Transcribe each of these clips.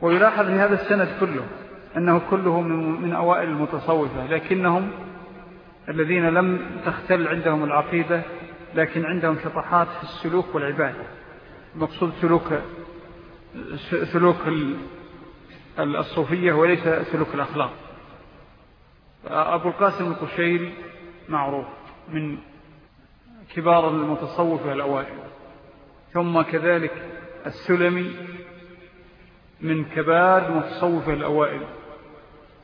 ويلاحظ في هذا السند كله أنه كله من أوائل المتصوفة لكنهم الذين لم تختل عندهم العقيدة لكن عندهم شطحات في السلوك والعبادة. المقصود سلوك سلوك الصوفية وليس سلوك الأخلاق. أبو القاسم القشيري معروف من كبار المتصوفة الأوائل. ثم كذلك السلمي من كبار المتصوفة الأوائل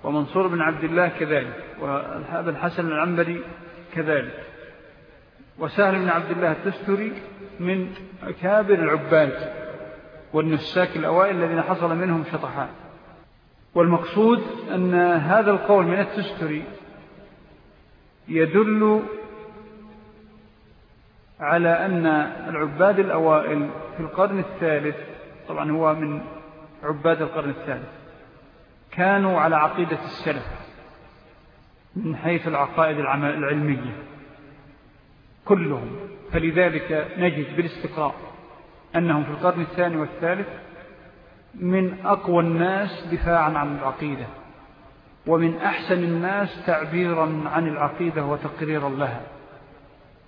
ومنصور بن عبد الله كذلك وابن الحسن العنبري كذلك وسهل بن عبد الله التستري من أكابر العباد والنساك الأوائل الذين حصل منهم شطحات والمقصود أن هذا القول من التستري يدل على أن العباد الأوائل في القرن الثالث طبعا هو من عباد القرن الثالث. كانوا على عقيدة السلف من حيث العقائد العلمية. كلهم. فلذلك نجد بالاستقراء أنهم في القرن الثاني والثالث من أقوى الناس دفاعا عن العقيدة ومن أحسن الناس تعبيرا عن العقيدة وتقريرا لها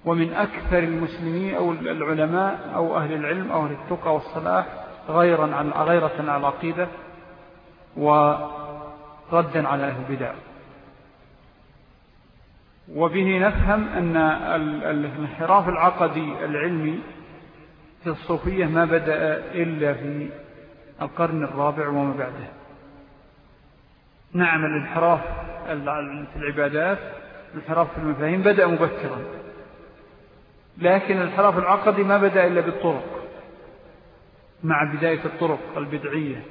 ومن أكثر المسلمين أو العلماء أو أهل العلم أو أهل التقى والصلاح غيرا عن غيرة على العقيدة وردا على أهل البدع. وبه نفهم أن الانحراف العقدي العلمي في الصوفية ما بدأ إلا في القرن الرابع وما بعده. نعم الانحراف في العبادات الانحراف في المفاهيم بدأ مبكرا. لكن الانحراف العقدي ما بدأ إلا بالطرق. مع بداية الطرق البدعية.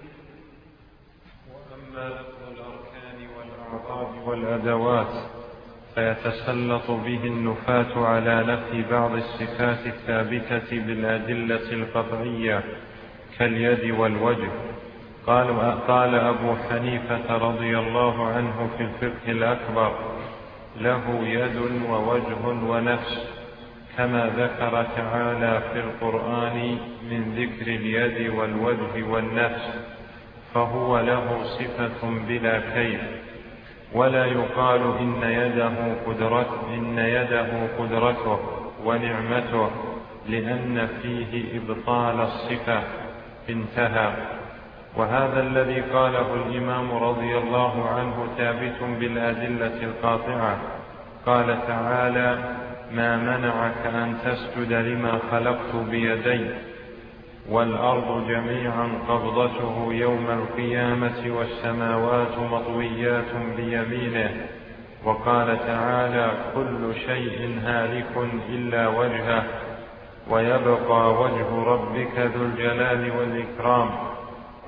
وأما الأركان والأعضاء والأدوات فيتسلط به النفاة على نفي بعض الصفات الثابتة بالأدلة القطعية كاليد والوجه. قال, قال أبو حنيفة رضي الله عنه في الفقه الأكبر له يد ووجه ونفس. كما ذكر تعالى في القرآن من ذكر اليد والوجه والنفس فهو له صفة بلا كيف. ولا يقال إن يده قدرته إن يده قدرته ونعمته لأن فيه إبطال الصفة انتهى. وهذا الذي قاله الإمام رضي الله عنه ثابت بالأدلة القاطعة. قال تعالى ما منعك أن تسجد لما خلقت بيدي والأرض جميعا قبضته يوم القيامة والسماوات مطويات بيمينه. وقال تعالى كل شيء هالك إلا وجهه ويبقى وجه ربك ذو الجلال والإكرام.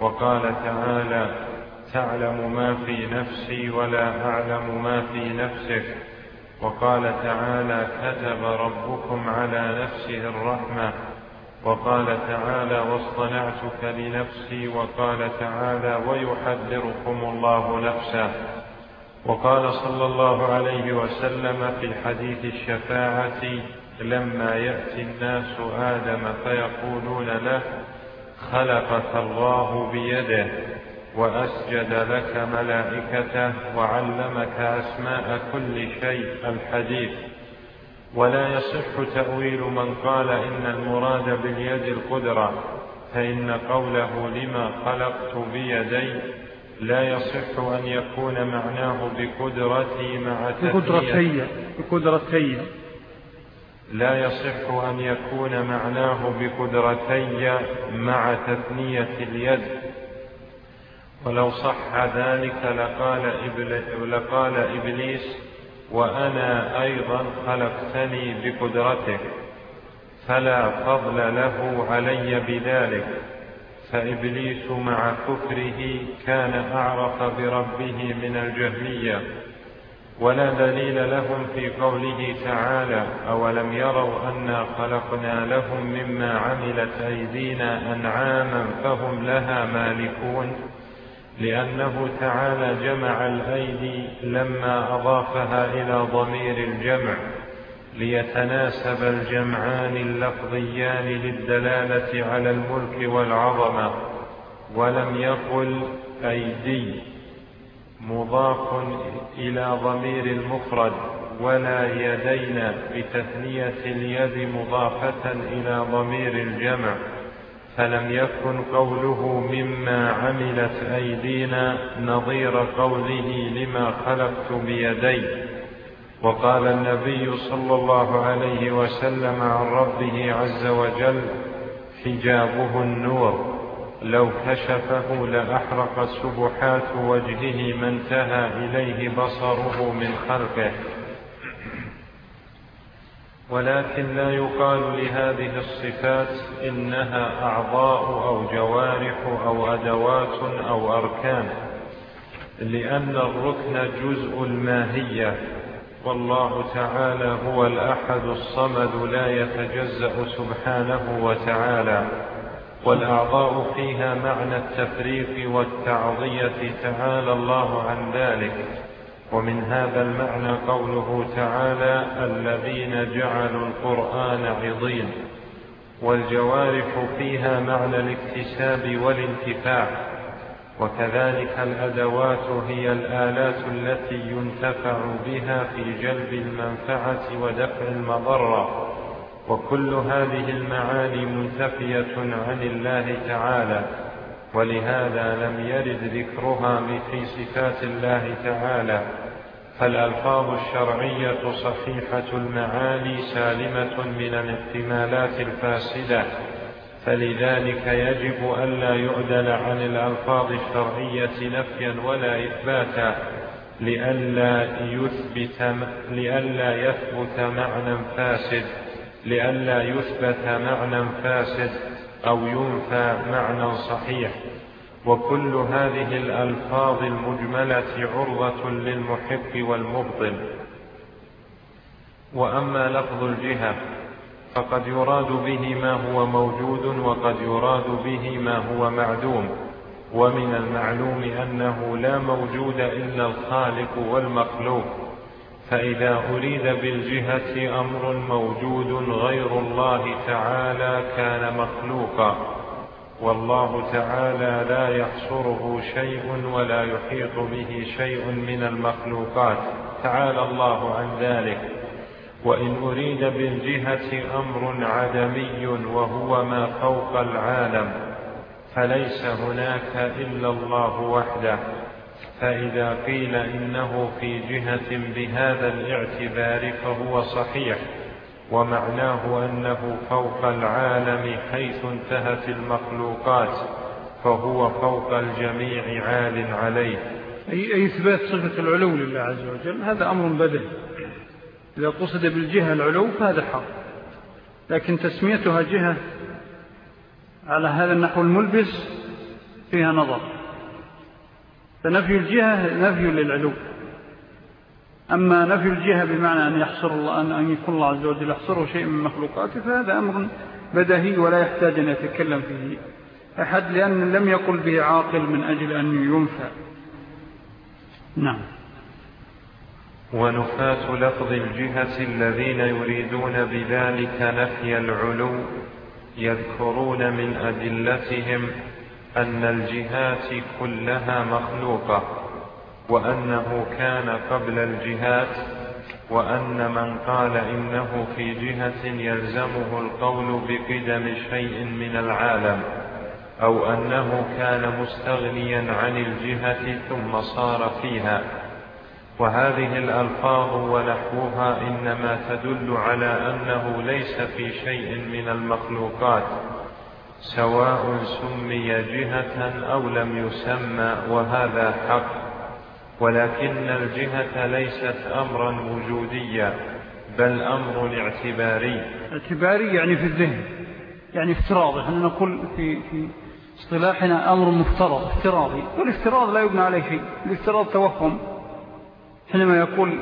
وقال تعالى تعلم ما في نفسي ولا أعلم ما في نفسك وقال تعالى كتب ربكم على نفسه الرحمة. وقال تعالى واصطنعتك لنفسي. وقال تعالى ويحذركم الله نفسه. وقال صلى الله عليه وسلم في حديث الشفاعة لما يأتي الناس آدم فيقولون له خلقك الله بيده. وأسجد لك ملائكته وعلمك أسماء كل شيء الحديث. ولا يصح تأويل من قال إن المراد باليد القدرة فإن قوله لما خلقت بيدي لا يصح أن يكون معناه بقدرتي مع بقدرتي بقدرتي. لا يصح أن يكون معناه بقدرتي مع تثنية اليد. ولو صح ذلك لقال, لقال إبليس وأنا أيضا خلقتني بقدرتك فلا فضل له علي بذلك فإبليس مع كفره كان أعرف بربه من الجهمية. ولا دليل لهم في قوله تعالى أولم يروا أنا خلقنا لهم مما عملت أيدينا أنعاما فهم لها مالكون؟ لأنه تعالى جمع الأيدي لما أضافها إلى ضمير الجمع ليتناسب الجمعان اللفظيان للدلالة على الملك والعظمة ولم يقل أيدي مضاف إلى ضمير المفرد ولا يدين بتثنية اليد مضافة إلى ضمير الجمع. فلم يكن قوله مما عملت أيدينا نظير قوله لما خلقت بيدي. وقال النبي صلى الله عليه وسلم عن ربه عز وجل حجابه النور لو كشفه لأحرقت سبحات وجهه ما انتهى إليه بصره من خلقه. ولكن لا يقال لهذه الصفات إنها أعضاء أو جوارح أو أدوات أو أركان لأن الركن جزء الماهية والله تعالى هو الأحد الصمد لا يتجزأ سبحانه وتعالى والأعضاء فيها معنى التفريق والتعضية تعالى الله عن ذلك. ومن هذا المعنى قوله تعالى الذين جعلوا القرآن عضين والجوارح فيها معنى الاكتساب والانتفاع وكذلك الأدوات هي الآلات التي ينتفع بها في جلب المنفعة ودفع المضرة وكل هذه المعاني منتفية عن الله تعالى ولهذا لم يرد ذكرها في صفات الله تعالى. فالألفاظ الشرعية صحيحة المعاني سالمة من الإحتمالات الفاسدة فلذلك يجب ألا يعدل عن الألفاظ الشرعية نفيا ولا إثباتا لئلا يثبت لئلا يثبت معنى فاسد لئلا يثبت معنى فاسد أو ينفى معنى صحيح. وكل هذه الألفاظ المجملة عرضة للمحق والمبطل. وأما لفظ الجهة فقد يراد به ما هو موجود وقد يراد به ما هو معدوم. ومن المعلوم أنه لا موجود إلا الخالق والمخلوق. فإذا أريد بالجهة أمر موجود غير الله تعالى كان مخلوقا. والله تعالى لا يحصره شيء ولا يحيط به شيء من المخلوقات. تعالى الله عن ذلك. وإن أريد بالجهة أمر عدمي وهو ما فوق العالم. فليس هناك إلا الله وحده. فإذا قيل إنه في جهة بهذا الاعتبار فهو صحيح. ومعناه أنه فوق العالم حيث انتهت المخلوقات فهو فوق الجميع عال عليه. أي إثبات صفة العلو لله عز وجل هذا أمر بدل. إذا قصد بالجهة العلو فهذا حق. لكن تسميتها جهة على هذا النحو الملبس فيها نظر. فنفي الجهة نفي للعلو. أما نفي الجهة بمعنى أن يحصر الله أن, أن يكون الله عز وجل يحصره شيء من مخلوقاته فهذا أمر بدهي ولا يحتاج أن يتكلم فيه أحد لأن لم يقل به عاقل من أجل أن ينفى. نعم. ونفاة لفظ الجهة الذين يريدون بذلك نفي العلو يذكرون من أدلتهم أن الجهات كلها مخلوقة. وأنه كان قبل الجهات وأن من قال إنه في جهة يلزمه القول بقدم شيء من العالم أو أنه كان مستغنيا عن الجهة ثم صار فيها. وهذه الألفاظ ونحوها إنما تدل على أنه ليس في شيء من المخلوقات سواء سمي جهة أو لم يسمى وهذا حق. ولكن الجهة ليست أمرا وجوديا بل أمر اعتباري اعتباري يعني في الذهن يعني افتراضي إحنا نقول في, في اصطلاحنا أمر مفترض افتراضي. والافتراض لا يبنى عليه شيء. الافتراض توهم. حينما يقول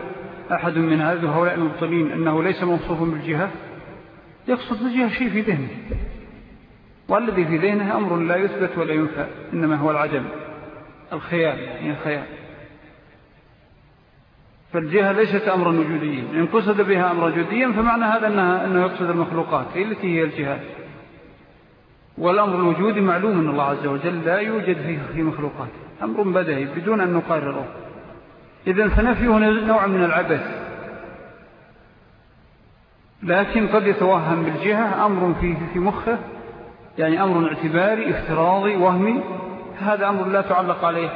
أحد من هؤلاء المبطلين أنه ليس موصوف بالجهة يقصد بالجهة شيء في ذهنه. والذي في ذهنه أمر لا يثبت ولا ينفى إنما هو العجل الخيال يعني الخيال. فالجهة ليست أمرا وجوديا. إن قصد بها أمرا وجوديا فمعنى هذا أنها أنه يقصد المخلوقات هي التي هي الجهات والأمر الوجودي معلوم أن الله عز وجل لا يوجد في مخلوقاته أمر بدهي بدون أن نقرره إذن فنفيه نوع من العبث. لكن قد يتوهم بالجهة أمر فيه في مخه يعني أمر اعتباري افتراضي وهمي. هذا أمر لا تعلق عليه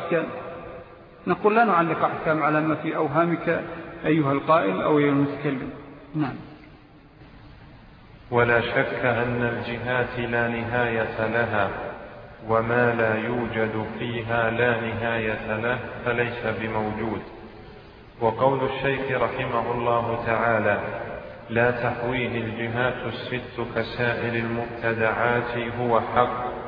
نقول لا نعلق أحكام على ما في أوهامك أيها القائل أو أيها المتكلم. نعم. ولا شك أن الجهات لا نهاية لها وما لا يوجد فيها لا نهاية له فليس بموجود. وقول الشيخ رحمه الله تعالى لا تحويه الجهات الست كسائر المبتدعات هو حق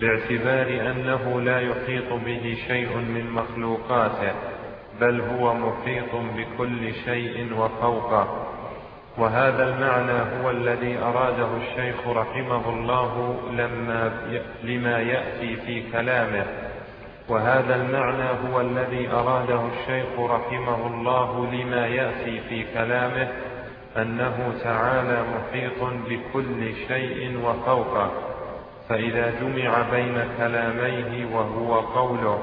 باعتبار أنه لا يحيط به شيء من مخلوقاته بل هو محيط بكل شيء وفوقه. وهذا المعنى هو الذي أراده الشيخ رحمه الله لما لما يأتي في كلامه. وهذا المعنى هو الذي أراده الشيخ رحمه الله لما يأتي في كلامه أنه تعالى محيط بكل شيء وفوقه. فإذا جمع بين كلاميه وهو قوله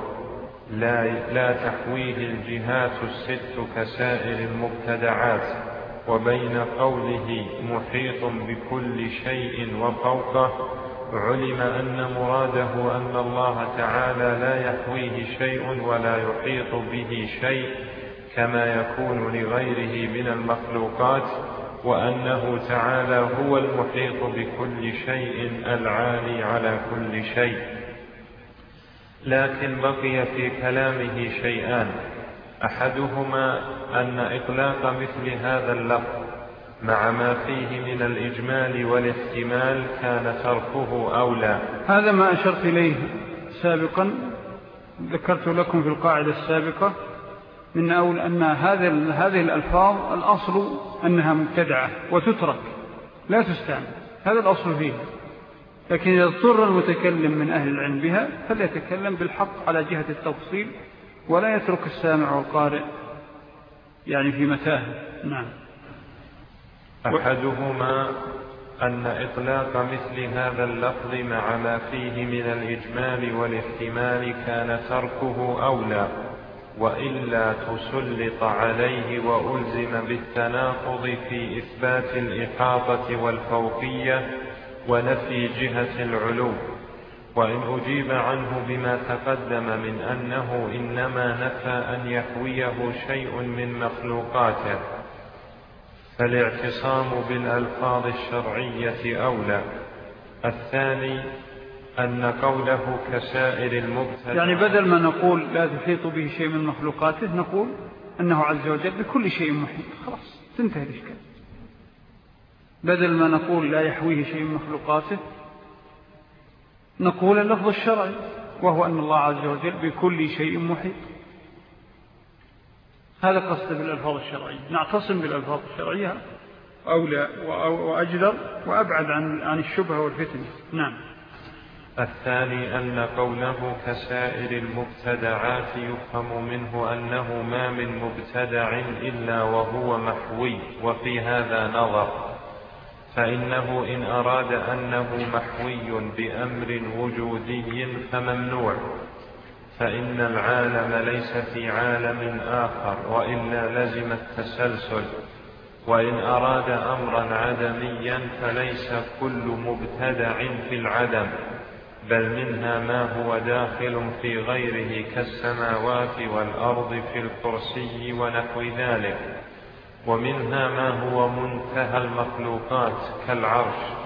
لا, لا تحويه الجهات الست كسائر المبتدعات وبين قوله محيط بكل شيء وفوقه علم أن مراده أن الله تعالى لا يحويه شيء ولا يحيط به شيء كما يكون لغيره من المخلوقات وأنه تعالى هو المحيط بكل شيء العالي على كل شيء. لكن بقي في كلامه شيئان. أحدهما أن إطلاق مثل هذا اللفظ مع ما فيه من الإجمال والاحتمال كان تركه أولى. هذا ما أشرت إليه سابقا. ذكرت لكم في القاعدة السابقة من أول أن هذه الألفاظ الأصل أنها مبتدعة وتترك لا تستعمل. هذا الأصل فيها. لكن إذا اضطر المتكلم من أهل العلم بها فليتكلم بالحق على جهة التفصيل ولا يترك السامع والقارئ يعني في متاهة. نعم. أحدهما أن إطلاق مثل هذا اللفظ مع ما فيه من الإجمال والاحتمال كان تركه أولى. وإلا تسلط عليه وألزم بالتناقض في إثبات الإحاطة والفوقية ونفي جهة العلو. وإن أجيب عنه بما تقدم من أنه إنما نفى أن يحويه شيء من مخلوقاته فالاعتصام بالألفاظ الشرعية أولى. الثاني أن قوله كسائر المبتدع يعني بدل ما نقول لا تحيط به شيء من مخلوقاته نقول أنه عز وجل بكل شيء محيط. خلاص تنتهي الإشكال. بدل ما نقول لا يحويه شيء من مخلوقاته نقول اللفظ الشرعي وهو أن الله عز وجل بكل شيء محيط. هذا قصد بالألفاظ الشرعية. نعتصم بالألفاظ الشرعية أولى وأجدر وأبعد عن عن الشبهة والفتن. نعم. الثاني أن قوله كسائر المبتدعات يفهم منه أنه ما من مبتدع إلا وهو محوي وفي هذا نظر. فإنه إن أراد أنه محوي بأمر وجودي فممنوع. فإن العالم ليس في عالم آخر وإلا لزم التسلسل. وإن أراد أمرا عدميا فليس كل مبتدع في العدم. بل منها ما هو داخل في غيره كالسماوات والأرض في الكرسي ونحو ذلك ومنها ما هو منتهى المخلوقات كالعرش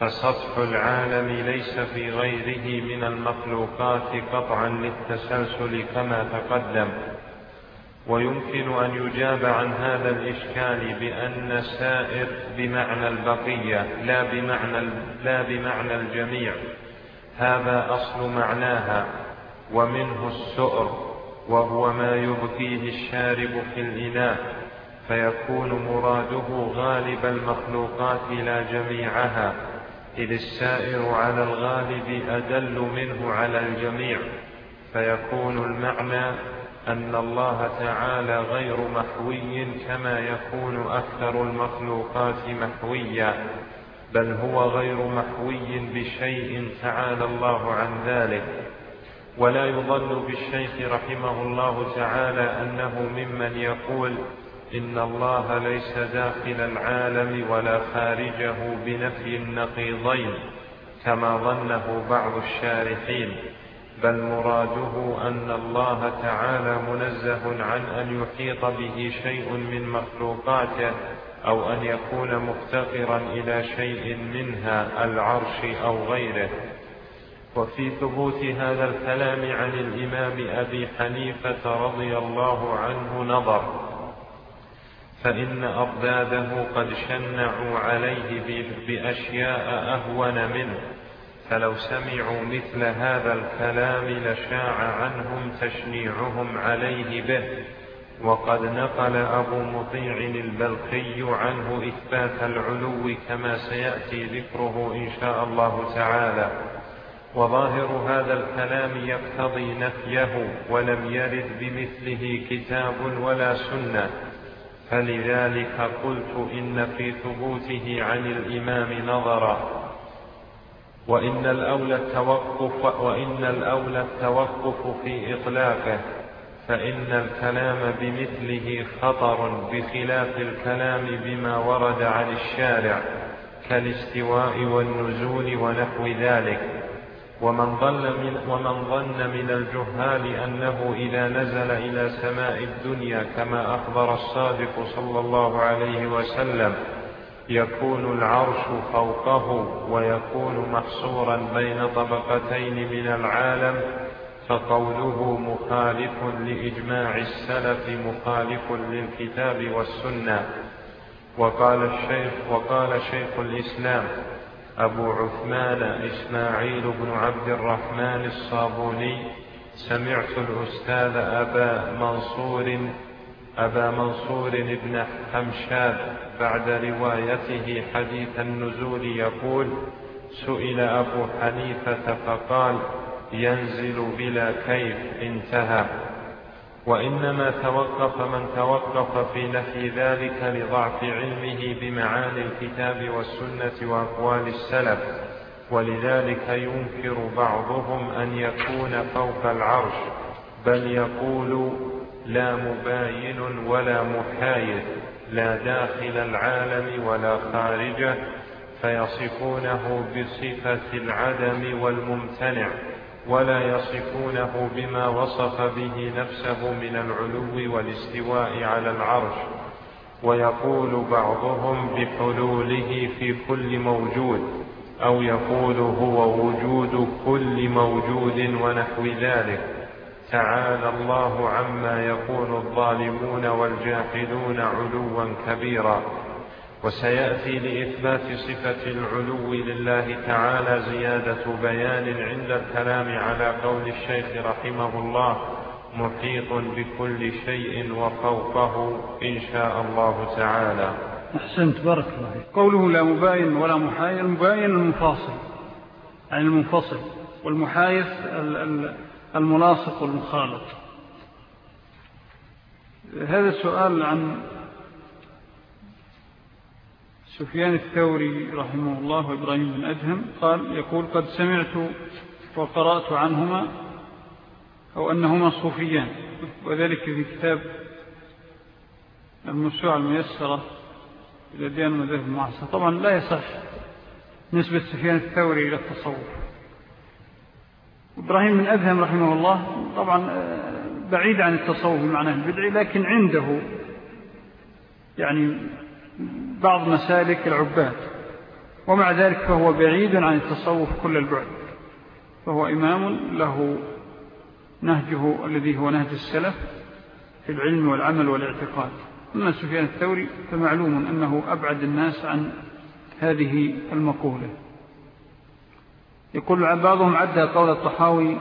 فسطح العالم ليس في غيره من المخلوقات قطعا للتسلسل كما تقدم. ويمكن أن يجاب عن هذا الإشكال بأن سائر بمعنى البقية لا بمعنى, لا بمعنى الجميع. هذا أصل معناها ومنه السؤر وهو ما يبقيه الشارب في الإناء فيكون مراده غالب المخلوقات لا جميعها إذ السائر على الغالب أدل منه على الجميع فيكون المعنى أن الله تعالى غير محوي كما يكون أكثر المخلوقات محويا. بل هو غير محوي بشيء تعالى الله عن ذلك. ولا يظن بالشيخ رحمه الله تعالى أنه ممن يقول إن الله ليس داخل العالم ولا خارجه بنفي النقيضين كما ظنه بعض الشارحين. بل مراده أن الله تعالى منزه عن أن يحيط به شيء من مخلوقاته أو أن يكون مفتقرا إلى شيء منها العرش أو غيره. وفي ثبوت هذا الكلام عن الإمام أبي حنيفة رضي الله عنه نظر فإن أضداده قد شنعوا عليه بأشياء أهون منه فلو سمعوا مثل هذا الكلام لشاع عنهم تشنيعهم عليه به. وقد نقل أبو مطيع البلخي عنه إثبات العلو كما سيأتي ذكره إن شاء الله تعالى. وظاهر هذا الكلام يقتضي نفيه ولم يرد بمثله كتاب ولا سنة. فلذلك قلت إن في ثبوته عن الإمام نظرا وإن الأولى التوقف وإن الأولى التوقف في إطلاقه. فإن الكلام بمثله خطر بخلاف الكلام بما ورد عن الشارع كالاستواء والنزول ونحو ذلك. ومن ظن من, ومن ظن من الجهال أنه إذا نزل إلى سماء الدنيا كما أخبر الصادق صلى الله عليه وسلم يكون العرش فوقه ويكون محصورا بين طبقتين من العالم فقوله مخالف لإجماع السلف مخالف للكتاب والسنة. وقال الشيخ وقال شيخ الإسلام أبو عثمان إسماعيل بن عبد الرحمن الصابوني سمعت الأستاذ أبا منصور أبا منصور بن حمشاد بعد روايته حديث النزول يقول سئل أبو حنيفة فقال ينزل بلا كيف انتهى. وإنما توقف من توقف في نفي ذلك لضعف علمه بمعاني الكتاب والسنة وأقوال السلف. ولذلك ينكر بعضهم أن يكون فوق العرش بل يقول لا مباين ولا محايد لا داخل العالم ولا خارجه فيصفونه بصفة العدم والممتنع. ولا يصفونه بما وصف به نفسه من العلو والاستواء على العرش. ويقول بعضهم بحلوله في كل موجود أو يقول هو وجود كل موجود ونحو ذلك. تعالى الله عما يقول الظالمون والجاحدون علوا كبيرا. وسيأتي لإثبات صفة العلو لله تعالى زيادة بيان عند الكلام على قول الشيخ رحمه الله محيط بكل شيء وفوقه إن شاء الله تعالى. أحسنت بارك الله قوله لا مباين ولا محايل المباين المفاصل يعني المنفصل والمحايث الملاصق والمخالط. هذا السؤال عن سفيان الثوري رحمه الله وإبراهيم بن أدهم قال يقول قد سمعت وقرأت عنهما أو أنهما صوفيان. وذلك في كتاب المسوع الميسرة إلى ديان المذهب المعاصر. طبعا لا يصح نسبة سفيان الثوري إلى التصوف. إبراهيم بن أدهم رحمه الله طبعا آه، بعيد عن التصوف بمعنى البدعي لكن عنده يعني بعض مسالك العباد ومع ذلك فهو بعيد عن التصوف كل البعد فهو إمام له نهجه الذي هو نهج السلف في العلم والعمل والاعتقاد. أما سفيان الثوري فمعلوم أنه أبعد الناس عن هذه المقولة. يقول بعضهم عدى قول الطحاوي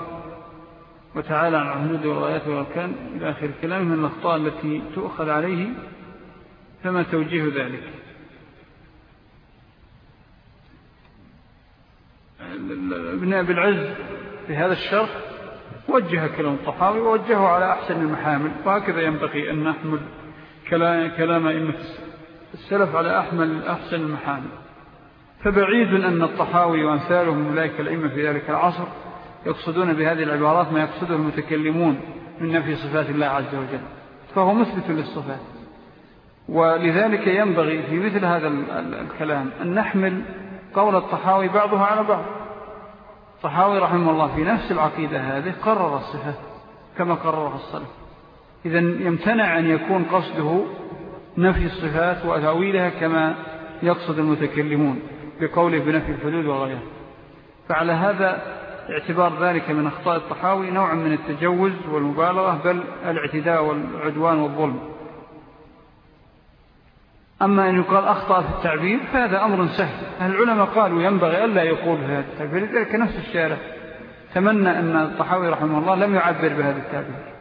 وتعالى عن عهود والغايات والأركان إلى آخر الكلام من الأخطاء التي تؤخذ عليه فما توجيه ذلك؟ ابن أبي العز في هذا الشرح وجه كلام الطحاوي ووجهه على أحسن المحامل وهكذا ينبغي أن نحمل كلام أئمة السلف على أحمل أحسن المحامل. فبعيد أن الطحاوي وأمثاله من أولئك الأئمة في ذلك العصر يقصدون بهذه العبارات ما يقصده المتكلمون من نفي صفات الله عز وجل فهو مثبت للصفات. ولذلك ينبغي في مثل هذا الكلام أن نحمل قول الطحاوي بعضها على بعض. الطحاوي رحمه الله في نفس العقيدة هذه قرر الصفات كما قررها الصلاة. إذا يمتنع أن يكون قصده نفي الصفات وتأويلها كما يقصد المتكلمون بقوله بنفي الحدود وغيره فعلى هذا اعتبار ذلك من أخطاء الطحاوي نوع من التجوز والمبالغة بل الاعتداء والعدوان والظلم. أما أن يقال أخطأ في التعبير فهذا أمر سهل. العلماء قالوا ينبغي ألا يقول في هذا التعبير لذلك نفس الشارع تمنى أن الطحاوي رحمه الله لم يعبر بهذا التعبير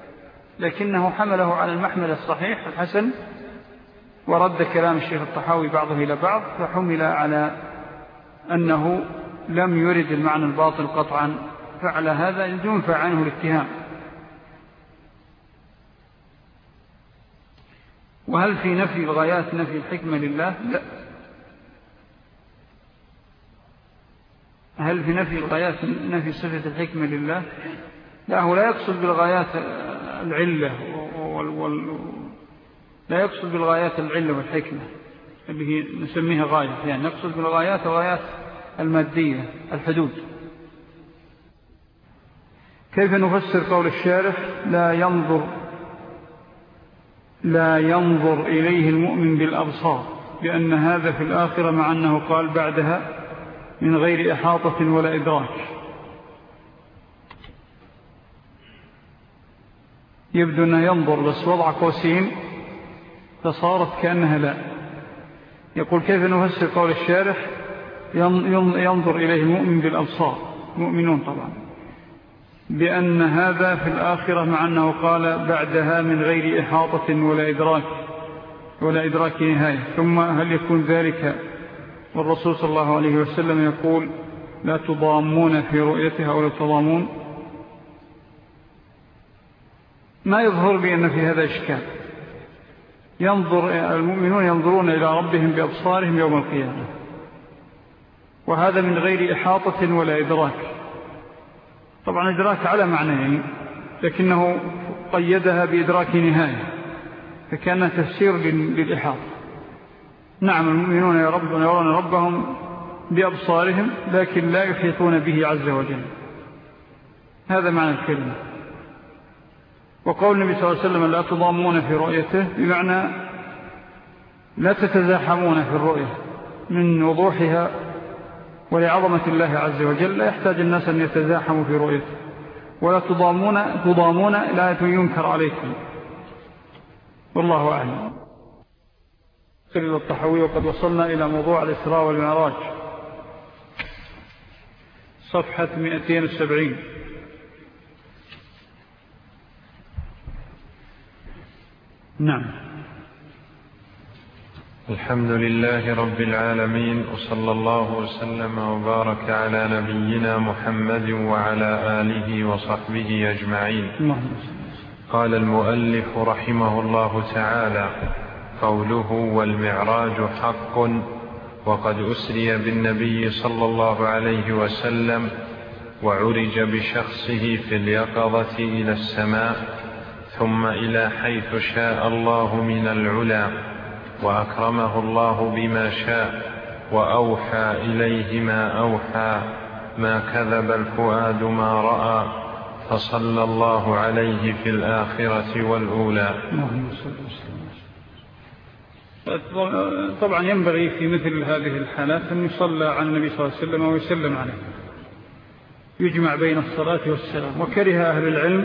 لكنه حمله على المحمل الصحيح الحسن ورد كلام الشيخ الطحاوي بعضه إلى بعض فحمل على أنه لم يرد المعنى الباطل قطعا فعلى هذا ينفع عنه الاتهام. وهل في نفي الغايات نفي الحكمة لله؟ لا. هل في نفي الغايات نفي صفة الحكمة لله؟ لا هو لا يقصد بالغايات العلة وال وال لا يقصد بالغايات العلة والحكمة اللي هي نسميها غاية يعني نقصد بالغايات الغايات المادية الحدود. كيف نفسر قول الشارح؟ لا ينظر لا ينظر إليه المؤمن بالأبصار لأن هذا في الآخرة مع أنه قال بعدها من غير إحاطة ولا إدراك. يبدو أنه ينظر بس وضع قوسين فصارت كأنها لا. يقول كيف نفسر قول الشارح؟ ينظر إليه المؤمن بالأبصار. مؤمنون طبعا. بأن هذا في الآخرة مع أنه قال بعدها من غير إحاطة ولا إدراك ولا إدراك نهاية. ثم هل يكون ذلك؟ والرسول صلى الله عليه وسلم يقول لا تضامون في رؤيتها ولا تضامون. ما يظهر لي أن في هذا إشكال. ينظر المؤمنون ينظرون إلى ربهم بأبصارهم يوم القيامة. وهذا من غير إحاطة ولا إدراك. طبعا إدراك على معنيين لكنه قيدها بإدراك نهاية فكان تفسير للإحاطة نعم المؤمنون يرون ربهم بأبصارهم لكن لا يحيطون به عز وجل. هذا معنى الكلمة. وقول النبي صلى الله عليه وسلم لا تضامون في رؤيته بمعنى لا تتزاحمون في الرؤية من وضوحها ولعظمة الله عز وجل لا يحتاج الناس أن يتزاحموا في رؤيته. ولا تضامون, تضامون لا ينكر عليكم. والله أعلم. سرد الطحوي وقد وصلنا إلى موضوع الإسراء والمعراج. صفحة 270 نعم. الحمد لله رب العالمين وصلى الله وسلم وبارك على نبينا محمد وعلى آله وصحبه أجمعين. قال المؤلف رحمه الله تعالى قوله والمعراج حق وقد أسري بالنبي صلى الله عليه وسلم وعرج بشخصه في اليقظة إلى السماء ثم إلى حيث شاء الله من العلا. وأكرمه الله بما شاء وأوحى إليه ما أوحى ما كذب الفؤاد ما رأى فصلى الله عليه في الآخرة والأولى. طبعا ينبغي في مثل هذه الحالات أن يصلى على النبي صلى الله عليه وسلم ويسلم عليه. يجمع بين الصلاة والسلام. وكره أهل العلم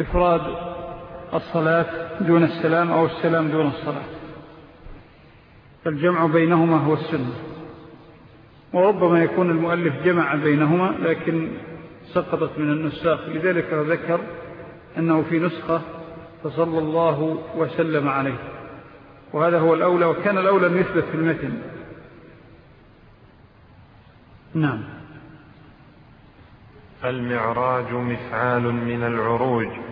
إفراد الصلاة دون السلام أو السلام دون الصلاة. فالجمع بينهما هو السنة. وربما يكون المؤلف جمع بينهما لكن سقطت من النساخ. لذلك ذكر أنه في نسخة فصلى الله وسلم عليه. وهذا هو الأولى وكان الأولى أن يثبت في المتن. نعم. المعراج مفعال من العروج.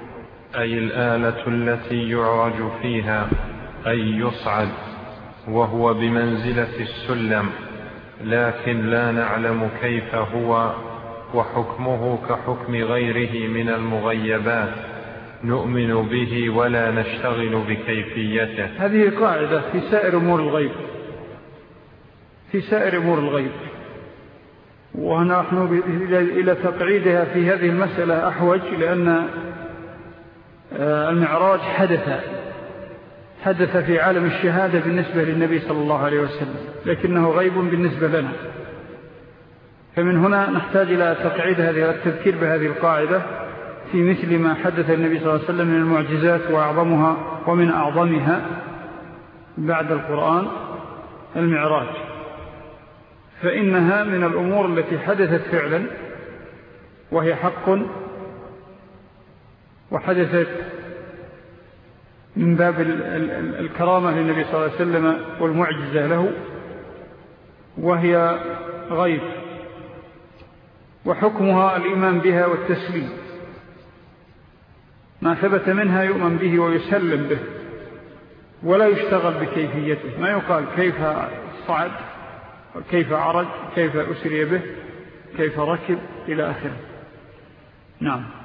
أي الآلة التي يعرج فيها أي يصعد وهو بمنزلة السلم لكن لا نعلم كيف هو وحكمه كحكم غيره من المغيبات نؤمن به ولا نشتغل بكيفيته. هذه قاعدة في سائر أمور الغيب. في سائر أمور الغيب. ونحن إلى تقعيدها في هذه المسألة أحوج لأن المعراج حدث حدث في عالم الشهادة بالنسبة للنبي صلى الله عليه وسلم لكنه غيب بالنسبة لنا. فمن هنا نحتاج إلى تقعيد هذه التذكير بهذه القاعدة في مثل ما حدث النبي صلى الله عليه وسلم من المعجزات وأعظمها ومن أعظمها بعد القرآن المعراج. فإنها من الأمور التي حدثت فعلا وهي حق وحدثت من باب الكرامة للنبي صلى الله عليه وسلم والمعجزة له وهي غيب وحكمها الإيمان بها والتسليم. ما ثبت منها يؤمن به ويسلم به ولا يشتغل بكيفيته. ما يقال كيف صعد كيف عرج كيف أسري به كيف ركب إلى آخره. نعم.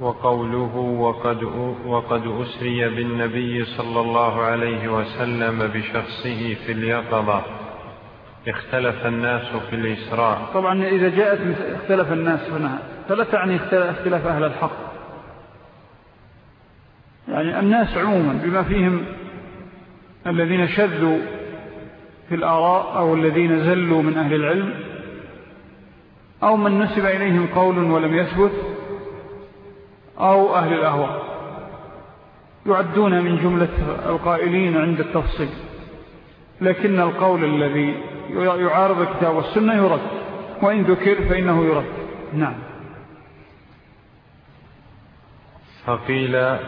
وقوله وقد, وقد أسري بالنبي صلى الله عليه وسلم بشخصه في اليقظة. اختلف الناس في الإسراء. طبعا إذا جاءت اختلف الناس هنا فلا تعني اختلاف أهل الحق. يعني الناس عموما بما فيهم الذين شذوا في الآراء أو الذين زلوا من أهل العلم أو من نسب إليهم قول ولم يثبت أو أهل الأهواء يعدون من جملة القائلين عند التفصيل لكن القول الذي يعارض الكتاب والسنة يرد وإن ذكر فإنه يرد. نعم. فقيل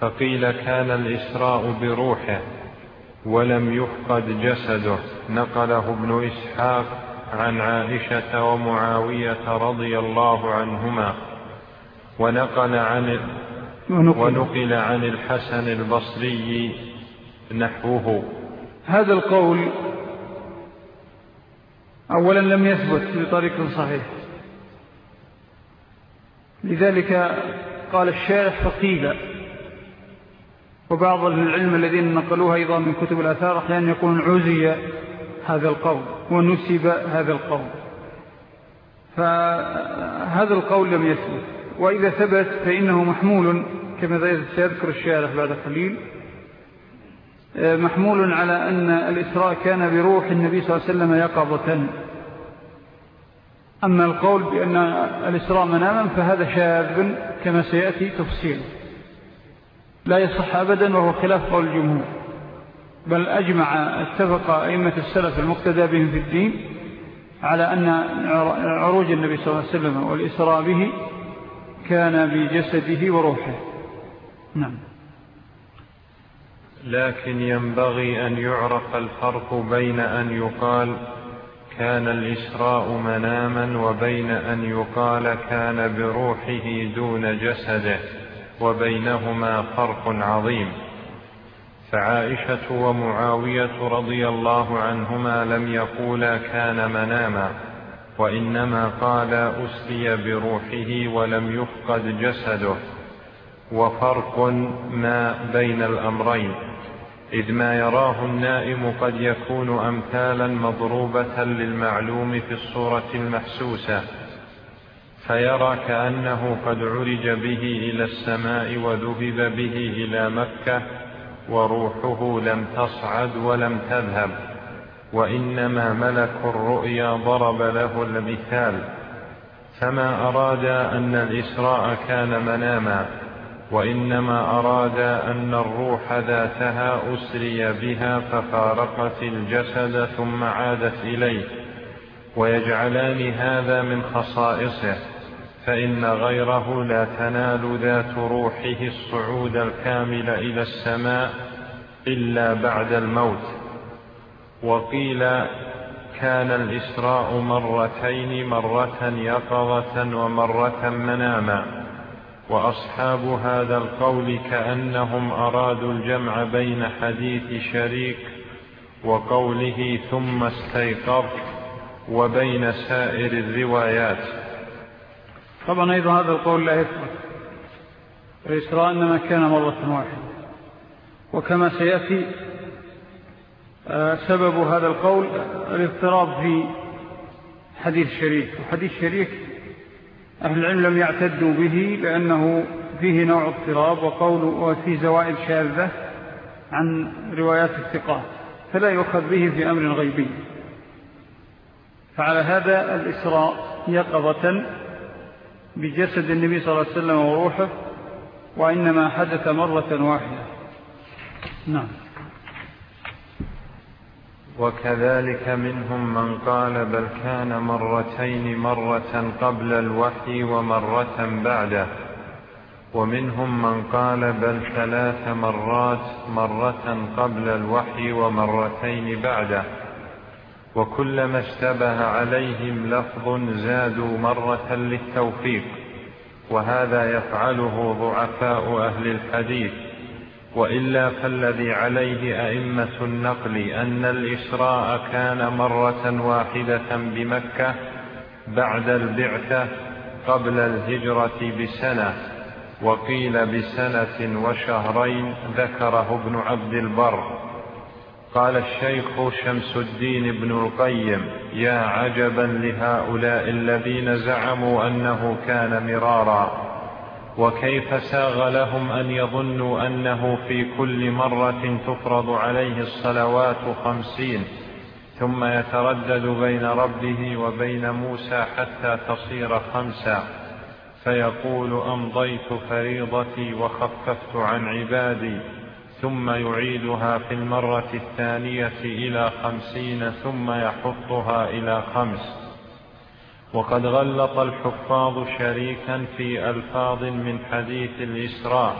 فقيل كان الإسراء بروحه ولم يفقد جسده نقله ابن إسحاق عن عائشة ومعاوية رضي الله عنهما ونقل عن ونقل. عن الحسن البصري نحوه. هذا القول أولا لم يثبت بطريق صحيح. لذلك قال الشارح فقيل وبعض العلم الذين نقلوها أيضا من كتب الأثار أحيانا يكون عزي هذا القول ونسب هذا القول. فهذا القول لم يثبت. وإذا ثبت فإنه محمول كما سيذكر الشارح بعد قليل. محمول على أن الإسراء كان بروح النبي صلى الله عليه وسلم يقظة. أما القول بأن الإسراء مناما فهذا شاذ كما سيأتي تفصيل. لا يصح أبدا وهو خلاف قول الجمهور. بل أجمع اتفق أئمة السلف المقتدى بهم في الدين على أن عروج النبي صلى الله عليه وسلم والإسراء به كان بجسده وروحه. نعم. لكن ينبغي أن يعرف الفرق بين أن يقال كان الإسراء مناما وبين أن يقال كان بروحه دون جسده وبينهما فرق عظيم. فعائشة ومعاوية رضي الله عنهما لم يقولا كان مناما وإنما قال أسري بروحه ولم يفقد جسده. وفرق ما بين الأمرين إذ ما يراه النائم قد يكون أمثالا مضروبة للمعلوم في الصورة المحسوسة فيرى كأنه قد عرج به إلى السماء وذهب به إلى مكة وروحه لم تصعد ولم تذهب وإنما ملك الرؤيا ضرب له المثال فما أراد أن الإسراء كان مناما وإنما أراد أن الروح ذاتها أسري بها ففارقت الجسد ثم عادت إليه ويجعلان هذا من خصائصه. فإن غيره لا تنال ذات روحه الصعود الكامل إلى السماء إلا بعد الموت. وقيل كان الإسراء مرتين مرة يقظة ومرة مناما. وأصحاب هذا القول كأنهم أرادوا الجمع بين حديث شريك وقوله ثم استيقظ وبين سائر الروايات. طبعا أيضا هذا القول لا يثبت. الإسراء إنما كان مرة واحدة. وكما سيأتي آه، سبب هذا القول الاضطراب في حديث شريك. وحديث شريك أهل العلم لم يعتدوا به لأنه فيه نوع اضطراب وقول وفيه زوائد شاذة عن روايات الثقات فلا يؤخذ به في أمر غيبي. فعلى هذا الإسراء يقظة بجسد النبي صلى الله عليه وسلم وروحه وإنما حدث مرة واحدة. نعم. وكذلك منهم من قال بل كان مرتين مرة قبل الوحي ومرة بعده. ومنهم من قال بل ثلاث مرات مرة قبل الوحي ومرتين بعده. وكلما اشتبه عليهم لفظ زادوا مرة للتوفيق وهذا يفعله ضعفاء أهل الحديث. وإلا فالذي عليه أئمة النقل أن الإسراء كان مرة واحدة بمكة بعد البعثة قبل الهجرة بسنة وقيل بسنة وشهرين ذكره ابن عبد البر. قال الشيخ شمس الدين بن القيم يا عجبا لهؤلاء الذين زعموا أنه كان مرارا وكيف ساغ لهم أن يظنوا أنه في كل مرة تفرض عليه الصلوات خمسين ثم يتردد بين ربه وبين موسى حتى تصير خمسا فيقول أمضيت فريضتي وخففت عن عبادي. ثم يعيدها في المرة الثانية إلى خمسين ثم يحطها إلى خمس. وقد غلط الحفاظ شريكا في ألفاظ من حديث الإسراء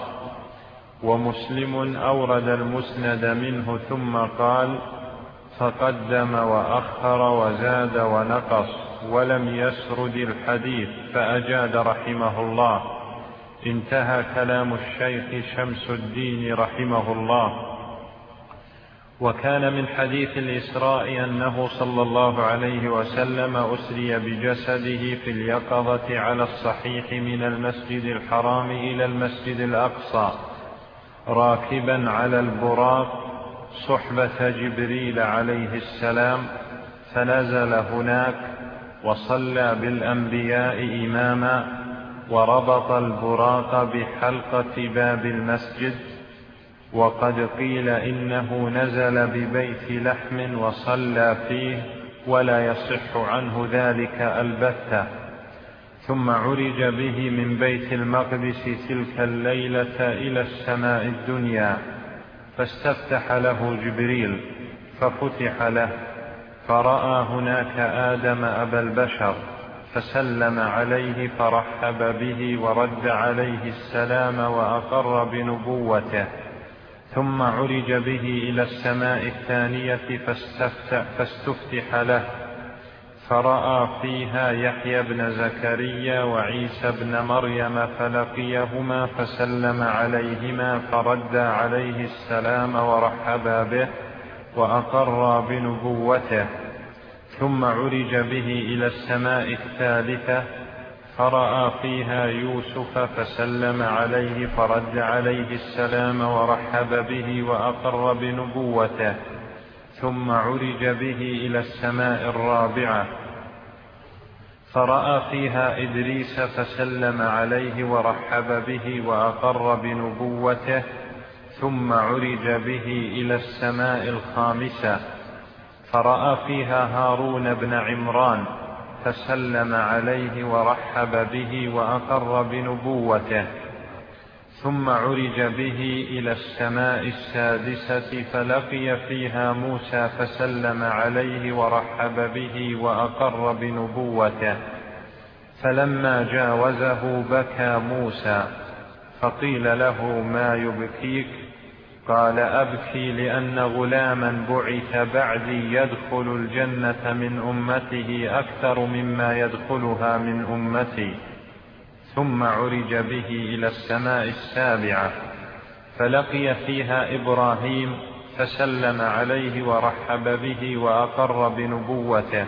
ومسلم أورد المسند منه ثم قال فقدم وأخر وزاد ونقص ولم يسرد الحديث فأجاد رحمه الله. انتهى كلام الشيخ شمس الدين رحمه الله. وكان من حديث الإسراء أنه صلى الله عليه وسلم أسري بجسده في اليقظة على الصحيح من المسجد الحرام إلى المسجد الأقصى راكبا على البراق صحبة جبريل عليه السلام فنزل هناك وصلى بالأنبياء إماما وربط البراق بحلقة باب المسجد وقد قيل إنه نزل ببيت لحم وصلى فيه ولا يصح عنه ذلك البتة. ثم عرج به من بيت المقدس تلك الليلة إلى السماء الدنيا فاستفتح له جبريل ففتح له فرأى هناك آدم أبا البشر. فسلم عليه فرحب به ورد عليه السلام وأقر بنبوته ثم عرج به إلى السماء الثانية فاستفتح له فرأى فيها يحيى بن زكريا وعيسى بن مريم فلقيهما فسلم عليهما فرد عليه السلام ورحبا به وأقر بنبوته. ثم عرج به إلى السماء الثالثة فرأى فيها يوسف فسلم عليه فرد عليه السلام ورحب به وأقر بنبوته ثم عرج به إلى السماء الرابعة. فرأى فيها إدريس فسلم عليه ورحب به وأقر بنبوته ثم عرج به إلى السماء الخامسة. فرأى فيها هارون بن عمران فسلم عليه ورحب به وأقر بنبوته ثم عرج به إلى السماء السادسة فلقي فيها موسى فسلم عليه ورحب به وأقر بنبوته فلما جاوزه بكى موسى فقيل له ما يبكيك؟ قال أبكي لأن غلاما بعث بعدي يدخل الجنة من أمته أكثر مما يدخلها من أمتي ثم عرج به إلى السماء السابعة فلقي فيها إبراهيم فسلم عليه ورحب به وأقر بنبوته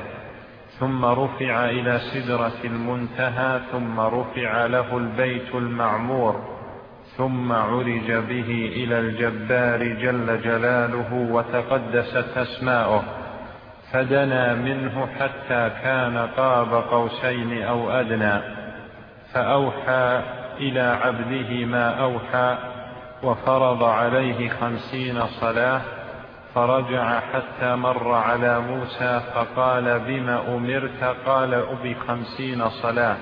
ثم رفع إلى سدرة المنتهى ثم رفع له البيت المعمور ثم عرج به إلى الجبار جل جلاله وتقدست أسماؤه فدنا منه حتى كان قاب قوسين أو أدنى فأوحى إلى عبده ما أوحى وفرض عليه خمسين صلاة فرجع حتى مر على موسى فقال بما أمرت؟ قال بخمسين صلاة.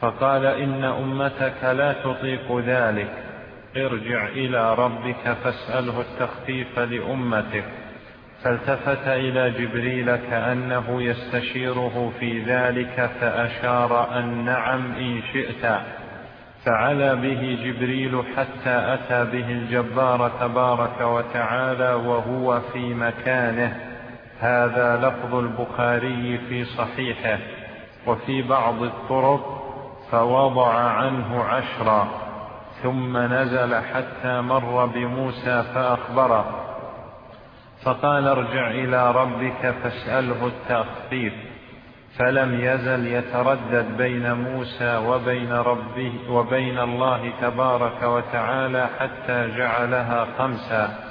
فقال إن أمتك لا تطيق ذلك. ارجع إلى ربك فاسأله التخفيف لأمتك. فالتفت إلى جبريل كأنه يستشيره في ذلك فأشار أن نعم إن شئت. فعلى به جبريل حتى أتى به الجبار تبارك وتعالى وهو في مكانه. هذا لفظ البخاري في صحيحه. وفي بعض الطرق فوضع عنه عشرا ثم نزل حتى مر بموسى فأخبره. فقال ارجع إلى ربك فاسأله التخفيف. فلم يزل يتردد بين موسى وبين ربه وبين الله تبارك وتعالى حتى جعلها خمسا.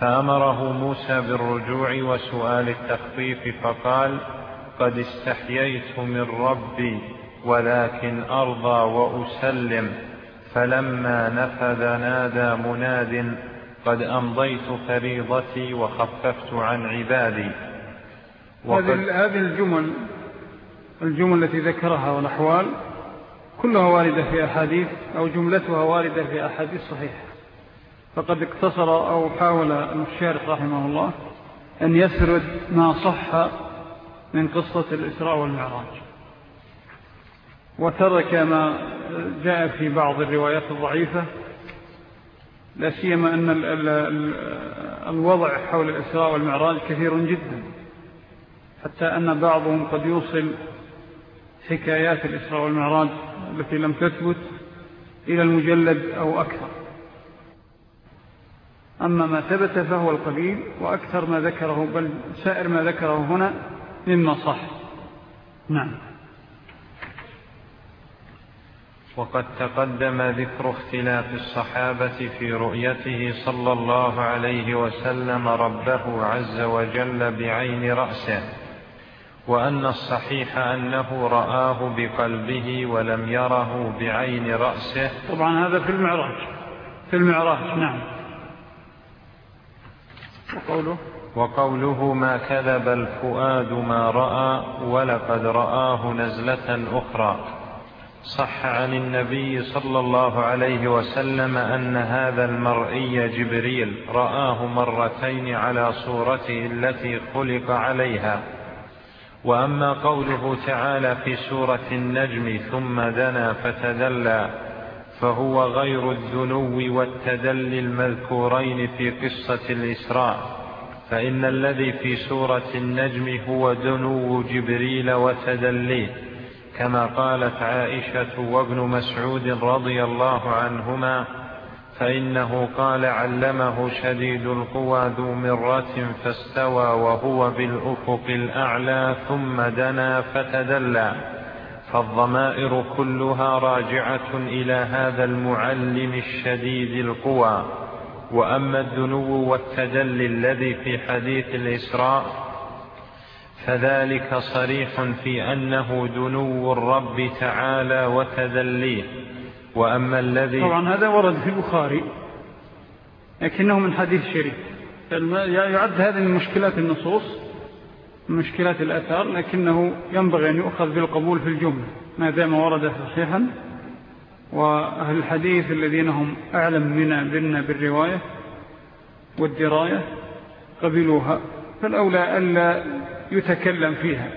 فأمره موسى بالرجوع وسؤال التخفيف فقال قد استحييت من ربي ولكن أرضى وأسلم فلما نفذ نادى مناد قد أمضيت فريضتي وخففت عن عبادي. هذه الجمل الجمل التي ذكرها والأحوال كلها واردة في أحاديث أو جملتها واردة في أحاديث صحيحة. فقد اقتصر أو حاول الشارح رحمه الله أن يسرد ما صح من قصة الإسراء والمعراج. وترك ما جاء في بعض الروايات الضعيفة لا سيما أن الوضع حول الإسراء والمعراج كثير جدا حتى أن بعضهم قد يوصل حكايات الإسراء والمعراج التي لم تثبت إلى المجلد أو أكثر. أما ما ثبت فهو القليل وأكثر ما ذكره بل سائر ما ذكره هنا مما صح. نعم. وقد تقدم ذكر اختلاف الصحابة في رؤيته صلى الله عليه وسلم ربه عز وجل بعين رأسه وأن الصحيح أنه رآه بقلبه ولم يره بعين رأسه. طبعا هذا في المعراج في المعراج نعم. وقوله؟ وقوله ما كذب الفؤاد ما رأى ولقد رآه نزلة أخرى. صح عن النبي صلى الله عليه وسلم أن هذا المرئي جبريل رآه مرتين على صورته التي خلق عليها. وأما قوله تعالى في سورة النجم ثم دنا فتدلى فهو غير الدنو والتدلي المذكورين في قصة الإسراء. فإن الذي في سورة النجم هو دنو جبريل وتدليه. كما قالت عائشة وابن مسعود رضي الله عنهما فإنه قال علمه شديد القوى ذو مرة فاستوى وهو بالأفق الأعلى ثم دنا فتدلى فالضمائر كلها راجعة إلى هذا المعلم الشديد القوى. وأما الدنو والتدلي الذي في حديث الإسراء فذلك صريح في أنه دنو الرب تعالى وتدليه وأما الذي طبعا هذا ورد في البخاري لكنه من حديث شريف. يعد هذا من مشكلات النصوص من مشكلات الأثار لكنه ينبغي أن يؤخذ بالقبول في الجملة. ما دام ورد صحيحا وأهل الحديث الذين هم أعلم منا بنا بالرواية والدراية قبلوها. فالأولى ألا يتكلم فيها.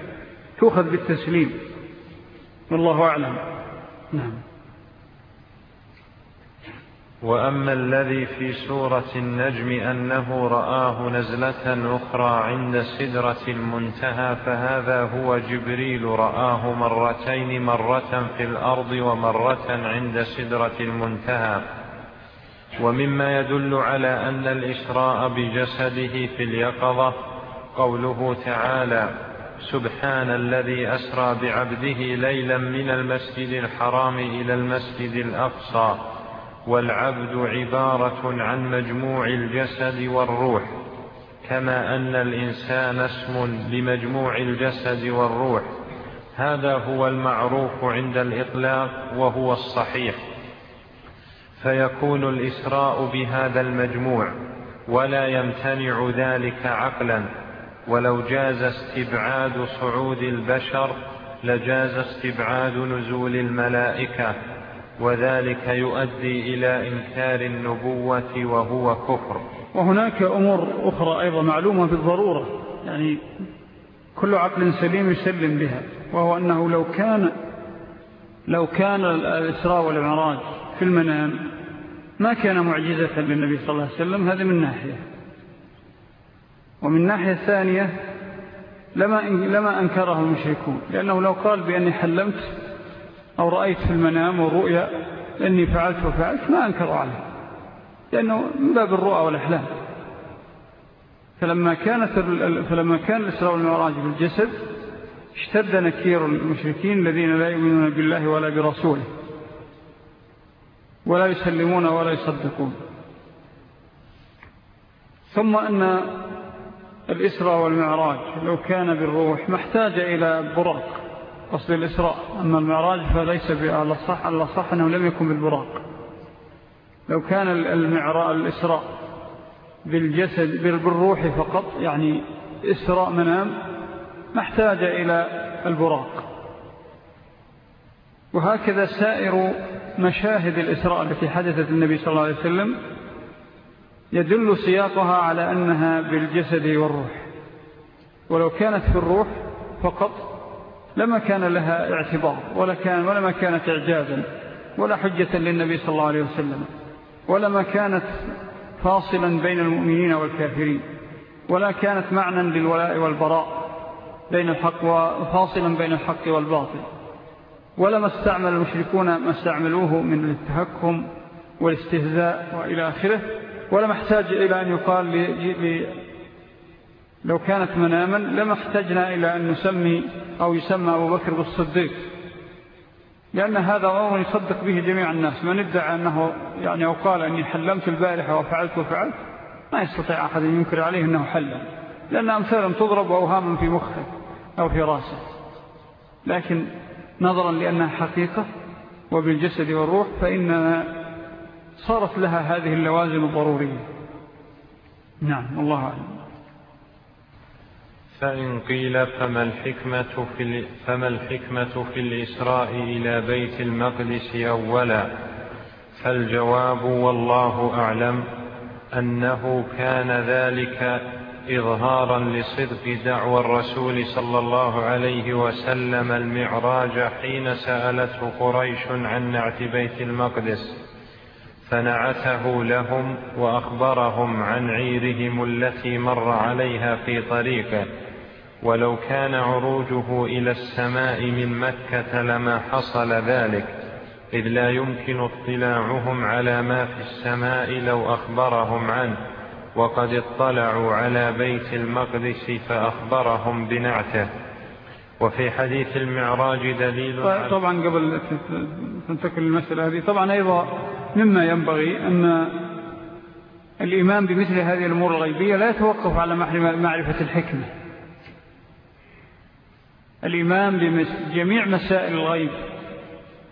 تؤخذ بالتسليم. والله أعلم. نعم. وأما الذي في سورة النجم أنه رآه نزلة أخرى عند سدرة المنتهى فهذا هو جبريل رآه مرتين مرة في الأرض ومرة عند سدرة المنتهى. ومما يدل على أن الإسراء بجسده في اليقظة قوله تعالى سبحان الذي أسرى بعبده ليلا من المسجد الحرام إلى المسجد الأقصى والعبد عبارة عن مجموع الجسد والروح كما أن الإنسان اسم لمجموع الجسد والروح. هذا هو المعروف عند الإطلاق وهو الصحيح. فيكون الإسراء بهذا المجموع ولا يمتنع ذلك عقلا. ولو جاز استبعاد صعود البشر لجاز استبعاد نزول الملائكة. وذلك يؤدي إلى إنكار النبوة وهو كفر. وهناك أمور أخرى أيضا معلومة بالضرورة يعني كل عقل سليم يسلم بها وهو أنه لو كان لو كان الإسراء والمعراج في المنام. ما كان معجزة للنبي صلى الله عليه وسلم هذا من ناحية. ومن ناحية ثانية لما, لما أنكره المشركون لأنه لو قال بأني حلمت أو رأيت في المنام والرؤيا أني فعلت وفعلت ما أنكر عليه. لأنه من باب الرؤى والأحلام. فلما, كانت فلما كان الإسراء والمعراج بالجسد اشتد نكير المشركين الذين لا يؤمنون بالله ولا برسوله. ولا يسلمون ولا يصدقون. ثم أن الإسراء والمعراج لو كان بالروح محتاج إلى براق قصد الإسراء أما المعراج فليس على الصح على الصح أنه لم يكن بالبراق. لو كان المعراج الإسراء بالجسد بالروح فقط يعني إسراء منام محتاج إلى البراق. وهكذا سائر مشاهد الإسراء التي حدثت النبي صلى الله عليه وسلم يدل سياقها على أنها بالجسد والروح. ولو كانت في الروح فقط لما كان لها اعتبار ولا كان ولما كانت إعجازا ولا حجة للنبي صلى الله عليه وسلم ولما كانت فاصلا بين المؤمنين والكافرين ولا كانت معنى للولاء والبراء بين الحق وفاصلا بين الحق والباطل. ولما استعمل المشركون ما استعملوه من التهكم والاستهزاء وإلى آخره ولم احتاج إلى أن يقال لي لو كانت مناما لما احتجنا إلى أن نسمي أو يسمى أبو بكر بالصديق لأن هذا أمر يصدق به جميع الناس. من ادعى أنه يعني أو قال أني حلمت البارحة وفعلت وفعلت ما يستطيع أحد أن ينكر عليه أنه حلم لأن أمثالا تضرب أوهاما في مخه أو في رأسه. لكن نظرا لأنها حقيقة وبالجسد والروح فإننا صارت لها هذه اللوازم الضرورية. نعم الله أعلم. فإن قيل فما الحكمة في, فما الحكمة في الإسراء إلى بيت المقدس أولا؟ فالجواب والله أعلم أنه كان ذلك إظهارا لصدق دعوى الرسول صلى الله عليه وسلم المعراج حين سألته قريش عن نعت بيت المقدس. فنعته لهم وأخبرهم عن عيرهم التي مر عليها في طريقه. ولو كان عروجه إلى السماء من مكة لما حصل ذلك إذ لا يمكن اطلاعهم على ما في السماء لو أخبرهم عنه. وقد اطلعوا على بيت المقدس فأخبرهم بنعته. وفي حديث المعراج دليل طبعا قبل تنتقل المسألة هذه طبعا أيضا مما ينبغي أن الإيمان بمثل هذه الأمور الغيبية لا يتوقف على معرفة الحكمة. الإيمان بجميع مسائل الغيب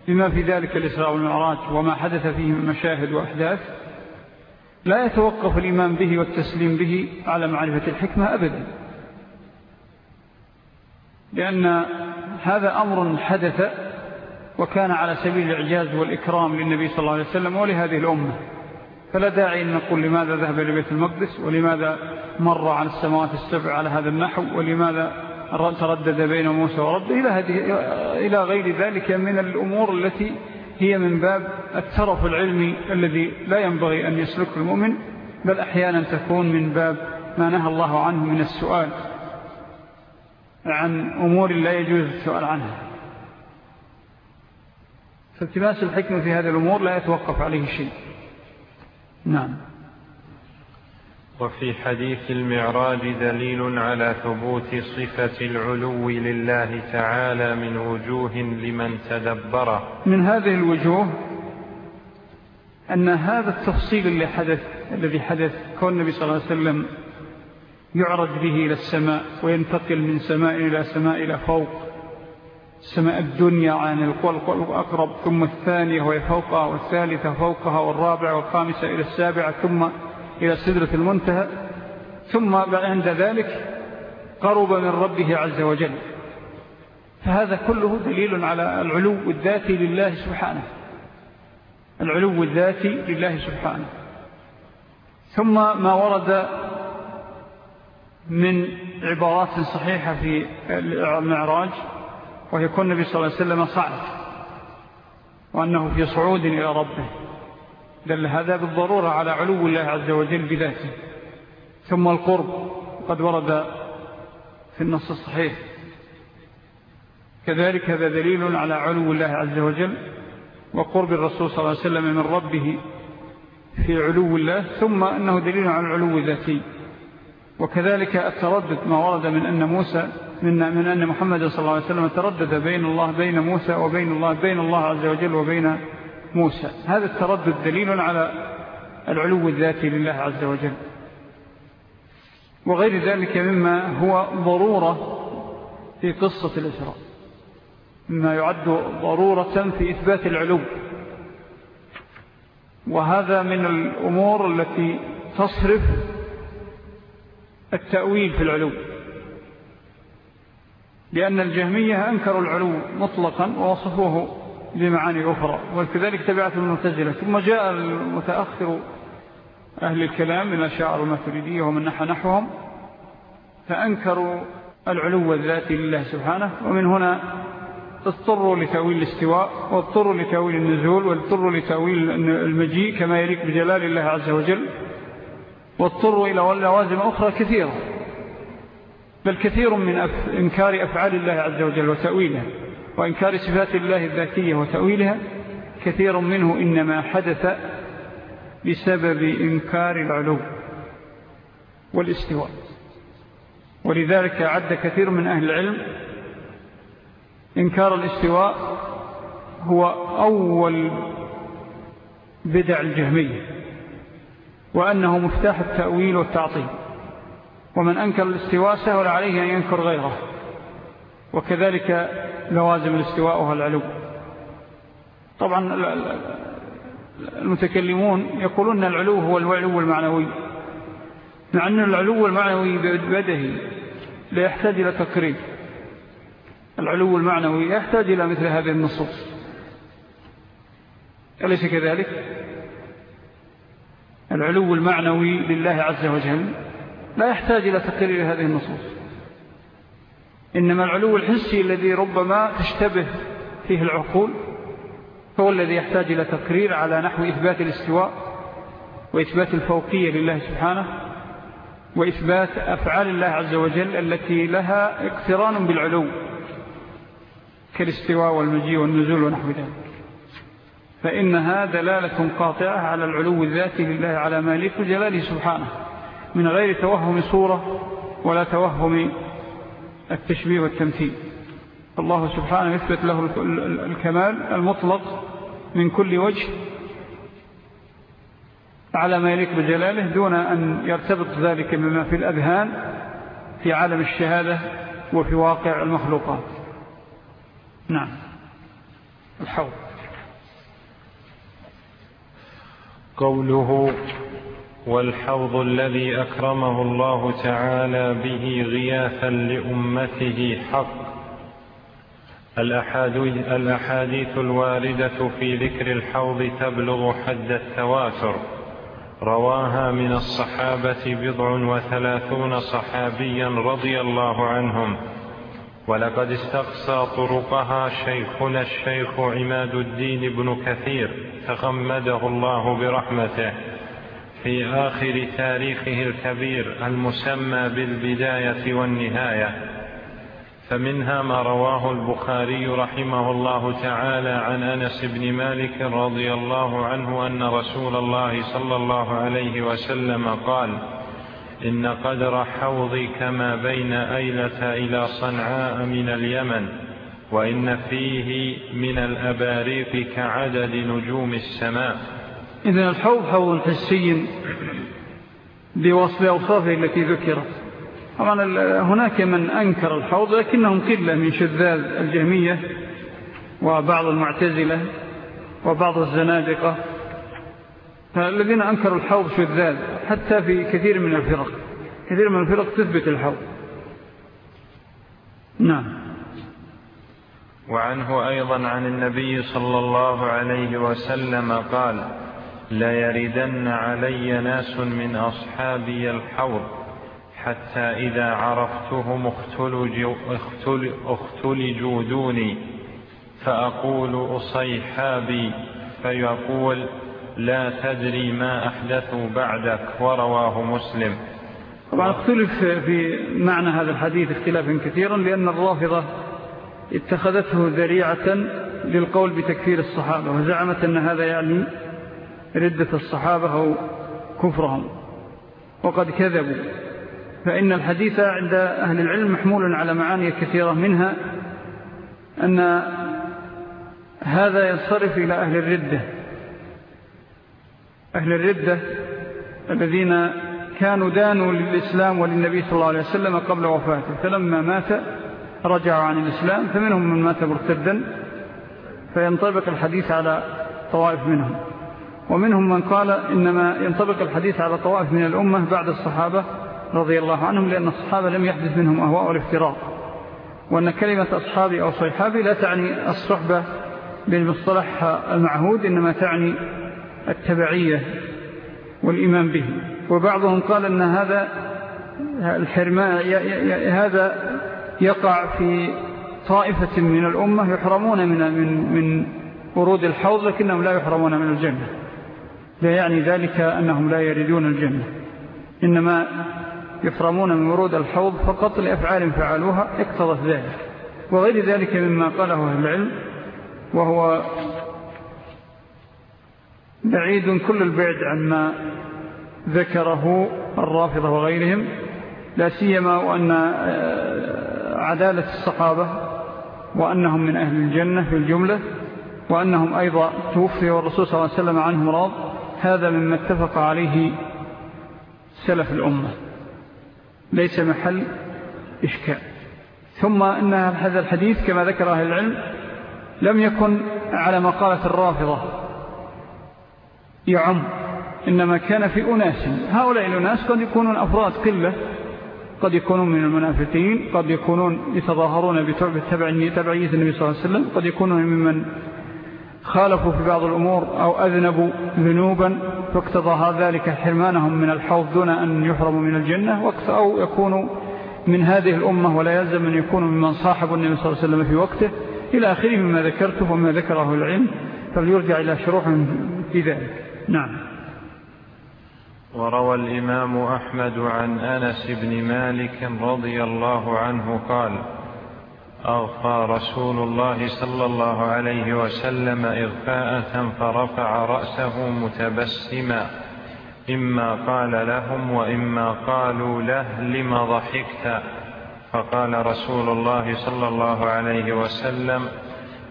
بما في ذلك الإسراء والمعراج وما حدث فيه من مشاهد وأحداث لا يتوقف الإيمان به والتسليم به على معرفة الحكمة أبدا. لأن هذا أمر حدث وكان على سبيل الإعجاز والإكرام للنبي صلى الله عليه وسلم ولهذه الأمة. فلا داعي أن نقول لماذا ذهب إلى بيت المقدس ولماذا مر عن السماوات السبع على هذا النحو ولماذا تردد بين موسى ورب إلى, إلى غير ذلك من الأمور التي هي من باب الترف العلمي الذي لا ينبغي أن يسلك المؤمن بل أحيانا تكون من باب ما نهى الله عنه من السؤال عن أمور لا يجوز السؤال عنها. فالتماس الحكمة في هذه الأمور لا يتوقف عليه شيء. نعم. وفي حديث المعراج دليل على ثبوت صفة العلو لله تعالى من وجوه لمن تدبره. من هذه الوجوه أن هذا التفصيل اللي حدث الذي حدث كون النبي صلى الله عليه وسلم يعرج به إلى السماء وينتقل من سماء إلى سماء إلى فوق سماء الدنيا عن الأقرب ثم الثانية وهي فوقها والثالثة فوقها والرابعة والخامسة إلى السابعة ثم إلى سدرة المنتهى ثم عند ذلك قرب من ربه عز وجل. فهذا كله دليل على العلو الذاتي لله سبحانه. العلو الذاتي لله سبحانه. ثم ما ورد من عبارات صحيحة في المعراج ويكون النبي صلى الله عليه وسلم صعد وأنه في صعود إلى ربه. دل هذا بالضرورة على علو الله عز وجل بذاته. ثم القرب قد ورد في النص الصحيح. كذلك هذا دليل على علو الله عز وجل وقرب الرسول صلى الله عليه وسلم من ربه في علو الله ثم أنه دليل على العلو الذاتي. وكذلك التردد ما ورد من أن موسى من, من أن محمد صلى الله عليه وسلم تردد بين الله بين موسى وبين الله بين الله عز وجل وبين موسى. هذا التردد دليل على العلو الذاتي لله عز وجل. وغير ذلك مما هو ضرورة في قصة الإسراء. مما يعد ضرورة في إثبات العلو. وهذا من الأمور التي تصرف التأويل في العلو. لأن الجهمية أنكروا العلو مطلقا ووصفوه بمعاني أخرى وكذلك تبعت المتزلة ثم جاء المتأخر أهل الكلام من أشاعر الماتريدية ومن نحى نحوهم فأنكروا العلو الذاتي لله سبحانه. ومن هنا اضطروا لتأويل الاستواء واضطروا لتأويل النزول واضطروا لتأويل المجيء كما يليق بجلال الله عز وجل. واضطروا إلى لوازم أخرى كثيرة بل كثير من. إنكار أفعال الله عز وجل وتأويلها وإنكار صفات الله الذاتية وتأويلها كثير منه إنما حدث بسبب إنكار العلو والاستواء. ولذلك عد كثير من أهل العلم إنكار الاستواء هو أول بدع الجهمية وأنه مفتاح التأويل والتعطيل. ومن أنكر الاستواء سهل عليه أن ينكر غيره. وكذلك لوازم الاستواء وهو العلو. طبعا المتكلمون يقولون العلو هو العلو المعنوي مع أن العلو المعنوي بدهي لا يحتاج إلى تقريب. العلو المعنوي يحتاج إلى مثل هذه النصوص. أليس كذلك؟ العلو المعنوي لله عز وجل لا يحتاج إلى تقرير هذه النصوص. إنما العلو الحسي الذي ربما تشتبه فيه العقول هو الذي يحتاج إلى تقرير على نحو إثبات الاستواء وإثبات الفوقية لله سبحانه وإثبات أفعال الله عز وجل التي لها اقتران بالعلو كالاستواء والمجيء والنزول ونحو ذلك. فإنها دلالة قاطعة على العلو الذاتي لله على مالك جلاله سبحانه من غير توهم صورة ولا توهم التشبيه والتمثيل. الله سبحانه يثبت له الكمال المطلق من كل وجه على ما يليق بجلاله دون أن يرتبط ذلك بما في الأذهان في عالم الشهادة وفي واقع المخلوقات. نعم. الحوض. قوله والحوض الذي أكرمه الله تعالى به غياثا لأمته حق. الأحاديث الواردة في ذكر الحوض تبلغ حد التواتر. رواها من الصحابة بضع وثلاثون صحابيا رضي الله عنهم. ولقد استقصى طرقها شيخنا الشيخ عماد الدين بن كثير تغمده الله برحمته. في آخر تاريخه الكبير المسمى بالبداية والنهاية. فمنها ما رواه البخاري رحمه الله تعالى عن أنس بن مالك رضي الله عنه أن رسول الله صلى الله عليه وسلم قال إن قدر حوضي كما بين أيلة إلى صنعاء من اليمن وإن فيه من الأباريق كعدد نجوم السماء. إذن الحوض حوض حسي بوصف أوصافه التي ذكرت. طبعا هناك من أنكر الحوض لكنهم قلة من شذاذ الجهمية وبعض المعتزلة وبعض الزنادقة فالذين أنكروا الحوض شذاذ حتى في كثير من الفرق. كثير من الفرق تثبت الحوض. نعم. وعنه أيضا عن النبي صلى الله عليه وسلم قال لا يردن علي ناس من أصحابي الحوض حتى إذا عرفتهم اختلجوا دوني فأقول أصيحابي فيقول لا تدري ما أحدثوا بعدك ورواه مسلم. طبعا اختلف في معنى هذا الحديث اختلافا كثيرا لأن الرافضة اتخذته ذريعة للقول بتكفير الصحابة وزعمت أن هذا يعني ردة الصحابة أو كفرهم. وقد كذبوا. فإن الحديث عند أهل العلم محمول على معاني كثيرة منها أن هذا ينصرف إلى أهل الردة. أهل الردة الذين كانوا دانوا للإسلام وللنبي صلى الله عليه وسلم قبل وفاته. فلما مات رجعوا عن الإسلام فمنهم من مات مرتدا. فينطبق الحديث على طوائف منهم. ومنهم من قال إنما ينطبق الحديث على طوائف من الأمة بعد الصحابة رضي الله عنهم لأن الصحابة لم يحدث منهم أهواء والافتراض وأن كلمة أصحابي أو صيحابي لا تعني الصحبة بالمصطلح المعهود إنما تعني التبعية والإيمان به. وبعضهم قال أن هذا الحرمان هذا يقع في طائفة من الأمة يحرمون من, من, من ورود الحوض لكنهم لا يحرمون من الجنة. لا يعني ذلك أنهم لا يريدون الجنة إنما يحرمون من ورود الحوض فقط لأفعال فعلوها اقتضت ذلك. وغير ذلك مما قاله العلم وهو بعيد كل البعد عما ذكره الرافضة وغيرهم لا سيما وأن آه، عدالة الصحابة وأنهم من أهل الجنة في الجملة وأنهم أيضا توفي والرسول صلى الله عليه وسلم عنهم راض. هذا مما اتفق عليه سلف الأمة. ليس محل إشكال. ثم إن هذا الحديث كما ذكر أهل العلم لم يكن على مقالة الرافضة يعم إنما كان في أناس. هؤلاء الأناس قد يكونون أفراد قلة قد يكونون من المنافقين قد يكونون يتظاهرون بتبعية النبي صلى الله عليه وسلم قد يكونون ممن خالفوا في بعض الأمور أو أذنبوا ذنوبا فاقتضى ذلك حرمانهم من الحوض دون أن يحرموا من الجنة أو يكونوا من هذه الأمة ولا يلزم أن يكونوا ممن صاحبوا النبي صلى الله عليه وسلم في وقته. إلى آخره مما ذكرته وما ذكره العلم. فليرجع إلى شروح في ذلك. نعم. وروى الإمام أحمد عن أنس بن مالك رضي الله عنه قال أغفى رسول الله صلى الله عليه وسلم إغفاءة فرفع رأسه متبسما. إما قال لهم وإما قالوا له لم ضحكت؟ فقال رسول الله صلى الله عليه وسلم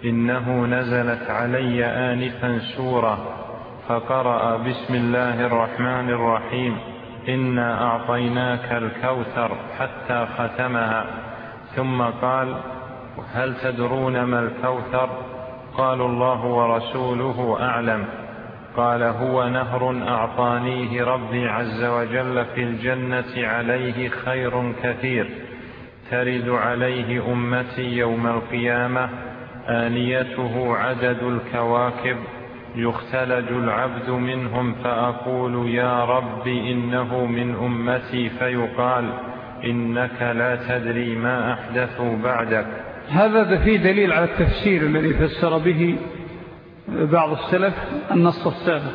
إنه نزلت علي آنفا سورة فقرأ بسم الله الرحمن الرحيم إنا أعطيناك الكوثر حتى ختمها. ثم قال هل تدرون ما الكوثر؟ قالوا الله ورسوله أعلم. قال هو نهر أعطانيه ربي عز وجل في الجنة عليه خير كثير. ترد عليه أمتي يوم القيامة آنيته عدد الكواكب. يختلج العبد منهم فأقول يا رب إنه من أمتي. فيقال إنك لا تدري ما أحدثوا بعدك. هذا فيه دليل على التفسير الذي فسر به بعض السلف النص السابق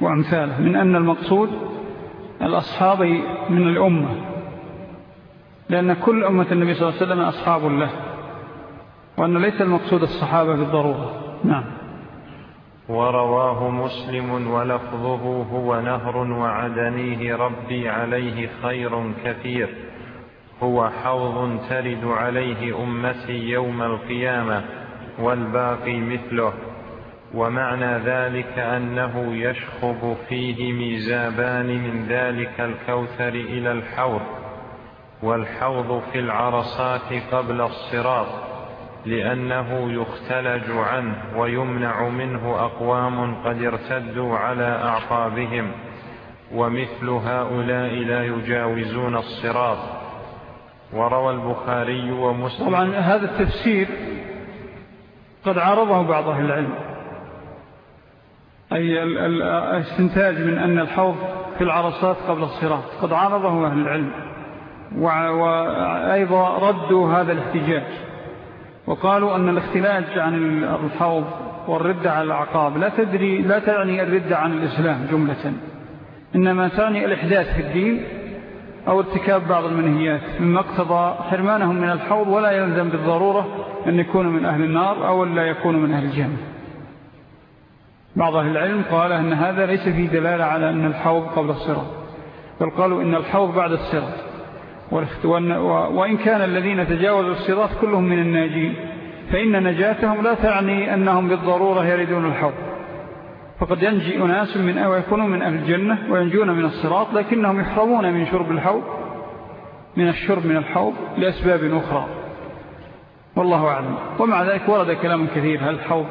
وأمثاله من أن المقصود الأصحاب من الأمة لأن كل أمة النبي صلى الله عليه وسلم أصحاب له وأن ليس المقصود الصحابة بالضرورة نعم. ورواه مسلم ولفظه هو نهر وعدنيه ربي عليه خير كثير. هو حوض ترد عليه أمتي يوم القيامة والباقي مثله. ومعنى ذلك أنه يشخب فيه ميزابان من ذلك الكوثر إلى الحوض. والحوض في العرصات قبل الصراط لأنه يختلج عنه ويمنع منه أقوام قد ارتدوا على أعقابهم. ومثل هؤلاء لا يجاوزون الصراط. وروى البخاري ومسلم. طبعا هذا التفسير قد عارضه بعض أهل العلم. أي الاستنتاج من أن الحوض في العرصات قبل الصراط. قد عارضه أهل العلم. وأيضا ردوا هذا الاحتجاج. وقالوا أن الاختلاج عن الحوض والردة على العقاب لا تدري لا تعني الردة عن الإسلام جملة. إنما تعني الإحداث في الدين أو ارتكاب بعض المنهيات مما اقتضى حرمانهم من الحوض ولا يلزم بالضرورة أن يكونوا من أهل النار أو لا يكونوا من أهل الجنة. بعض أهل العلم قال أن هذا ليس فيه دلالة على أن الحوض قبل الصراط بل قالوا إن الحوض بعد الصراط. وإن كان الذين تجاوزوا الصراط كلهم من الناجين فإن نجاتهم لا تعني أنهم بالضرورة يردون الحوض. فقد ينجي أناس من أو يكونوا من أهل الجنة وينجون من الصراط لكنهم يحرمون من شرب الحوض من الشرب من الحوض لأسباب أخرى. والله أعلم. ومع ذلك ورد كلام كثير هل الحوض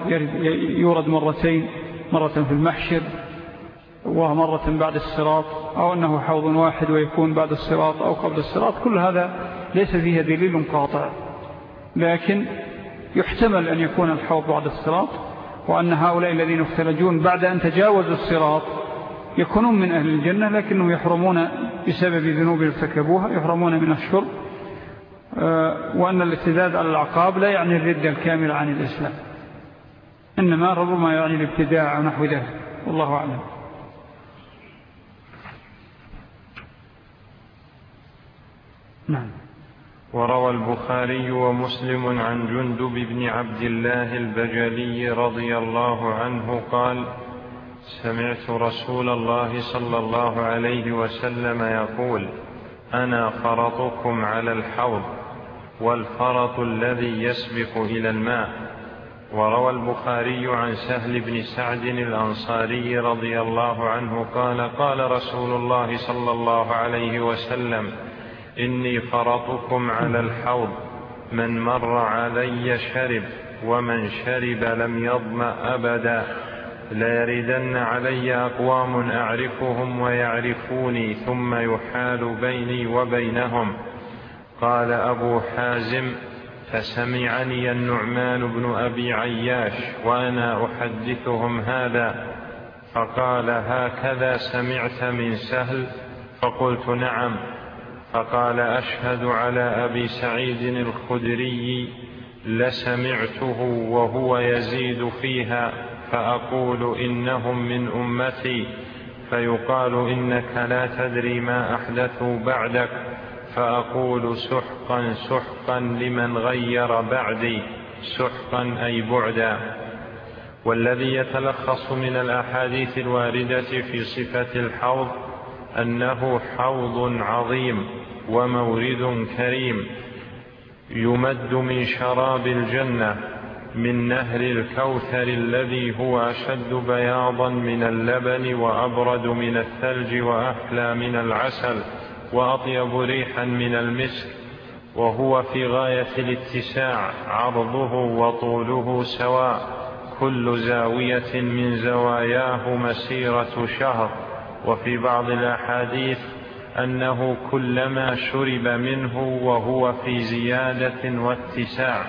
يورد مرتين؟ مرة في المحشر ومرة بعد الصراط أو أنه حوض واحد ويكون بعد الصراط أو قبل الصراط. كل هذا ليس فيه دليل قاطع لكن يحتمل أن يكون الحوض بعد الصراط. وأن هؤلاء الذين اختلجون بعد أن تجاوزوا الصراط يكونون من أهل الجنة لكنهم يحرمون بسبب ذنوب ارتكبوها يحرمون من الشرب. آه، وأن الاتداد على العقاب لا يعني الرد الكامل عن الإسلام. إنما ربما يعني الابتداع ونحو ذلك. والله أعلم. نعم. وروى البخاري ومسلم عن جندب بن عبد الله البجلي رضي الله عنه قال سمعت رسول الله صلى الله عليه وسلم يقول أنا فرطكم على الحوض والفرط الذي يسبق إلى الماء. وروى البخاري عن سهل بن سعد الأنصاري رضي الله عنه قال قال رسول الله صلى الله عليه وسلم إني فرطكم على الحوض. من مر علي شرب ومن شرب لم يظمأ أبدا. ليردن علي أقوام أعرفهم ويعرفوني ثم يحال بيني وبينهم. قال أبو حازم فسمعني النعمان بن أبي عياش وأنا أحدثهم هذا. فقال هكذا سمعت من سهل؟ فقلت نعم. فقال أشهد على أبي سعيد الخدري لسمعته وهو يزيد فيها فأقول إنهم من أمتي فيقال إنك لا تدري ما أحدثوا بعدك فأقول سحقا سحقا لمن غير بعدي سحقا أي بعدا. والذي يتلخص من الأحاديث الواردة في صفة الحوض أنه حوض عظيم ومورد كريم يمد من شراب الجنة من نهر الكوثر الذي هو أشد بياضا من اللبن وأبرد من الثلج وأحلى من العسل وأطيب ريحا من المسك وهو في غاية الاتساع عرضه وطوله سواء كل زاوية من زواياه مسيرة شهر. وفي بعض الأحاديث أنه كلما شرب منه وهو في زيادة واتساع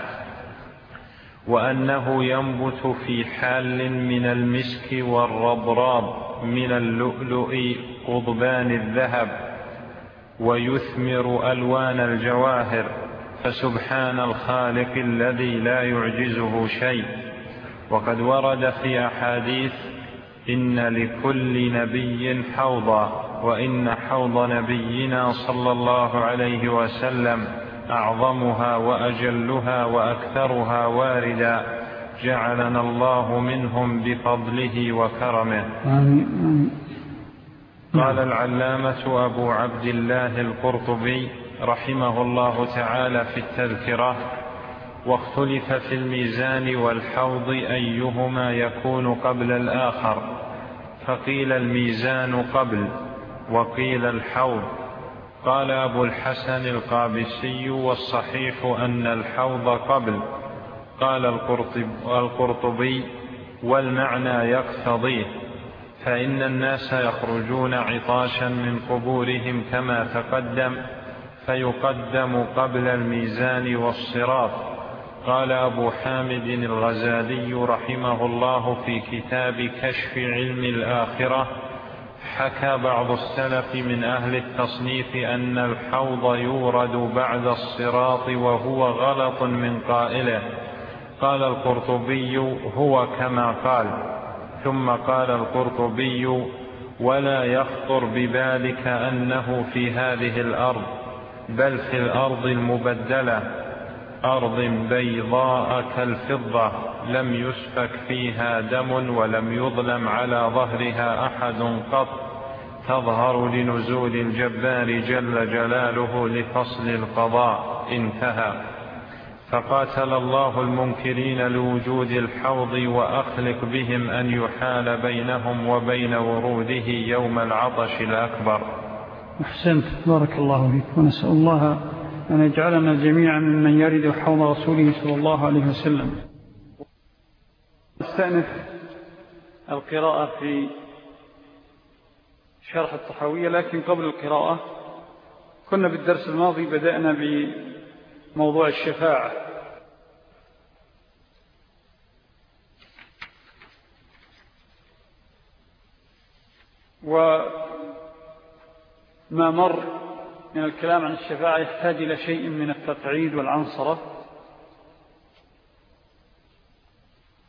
وأنه ينبت في حال من المسك والربراب من اللؤلؤ قضبان الذهب ويثمر ألوان الجواهر فسبحان الخالق الذي لا يعجزه شيء. وقد ورد في أحاديث إن لكل نبي حوضا وإن حوض نبينا صلى الله عليه وسلم أعظمها وأجلها وأكثرها واردا جعلنا الله منهم بفضله وكرمه. قال العلامة أبو عبد الله القرطبي رحمه الله تعالى في التذكرة واختلف في الميزان والحوض أيهما يكون قبل الآخر. فقيل الميزان قبل وقيل الحوض. قال أبو الحسن القابسي والصحيح أن الحوض قبل. قال القرطبي والمعنى يقتضيه فإن الناس يخرجون عطاشا من قبورهم كما تقدم فيقدم قبل الميزان والصراط. قال أبو حامد الغزالي رحمه الله في كتاب كشف علم الآخرة حكى بعض السلف من أهل التصنيف أن الحوض يورد بعد الصراط وهو غلط من قائله. قال القرطبي هو كما قال ثم قال القرطبي ولا يخطر ببالك أنه في هذه الأرض بل في الأرض المبدلة أرض بيضاء كالفضة لم يسفك فيها دم ولم يظلم على ظهرها أحد قط. تظهر لنزول الجبار جل جلاله لفصل القضاء انتهى. فقاتل الله المنكرين لوجود الحوض وأخلق بهم أن يحال بينهم وبين وروده يوم العطش الأكبر. أحسنت. بارك الله فيك. ونسأل الله أن يجعلنا جميعا ممن يرد حوض رسوله صلى الله عليه وسلم. نستأنف القراءة في شرح الطحاوية لكن قبل القراءة كنا بالدرس الماضي بدأنا بموضوع الشفاعة. وما مر من الكلام عن الشفاعة يحتاج إلى شيء من التقعيد والعنصرة.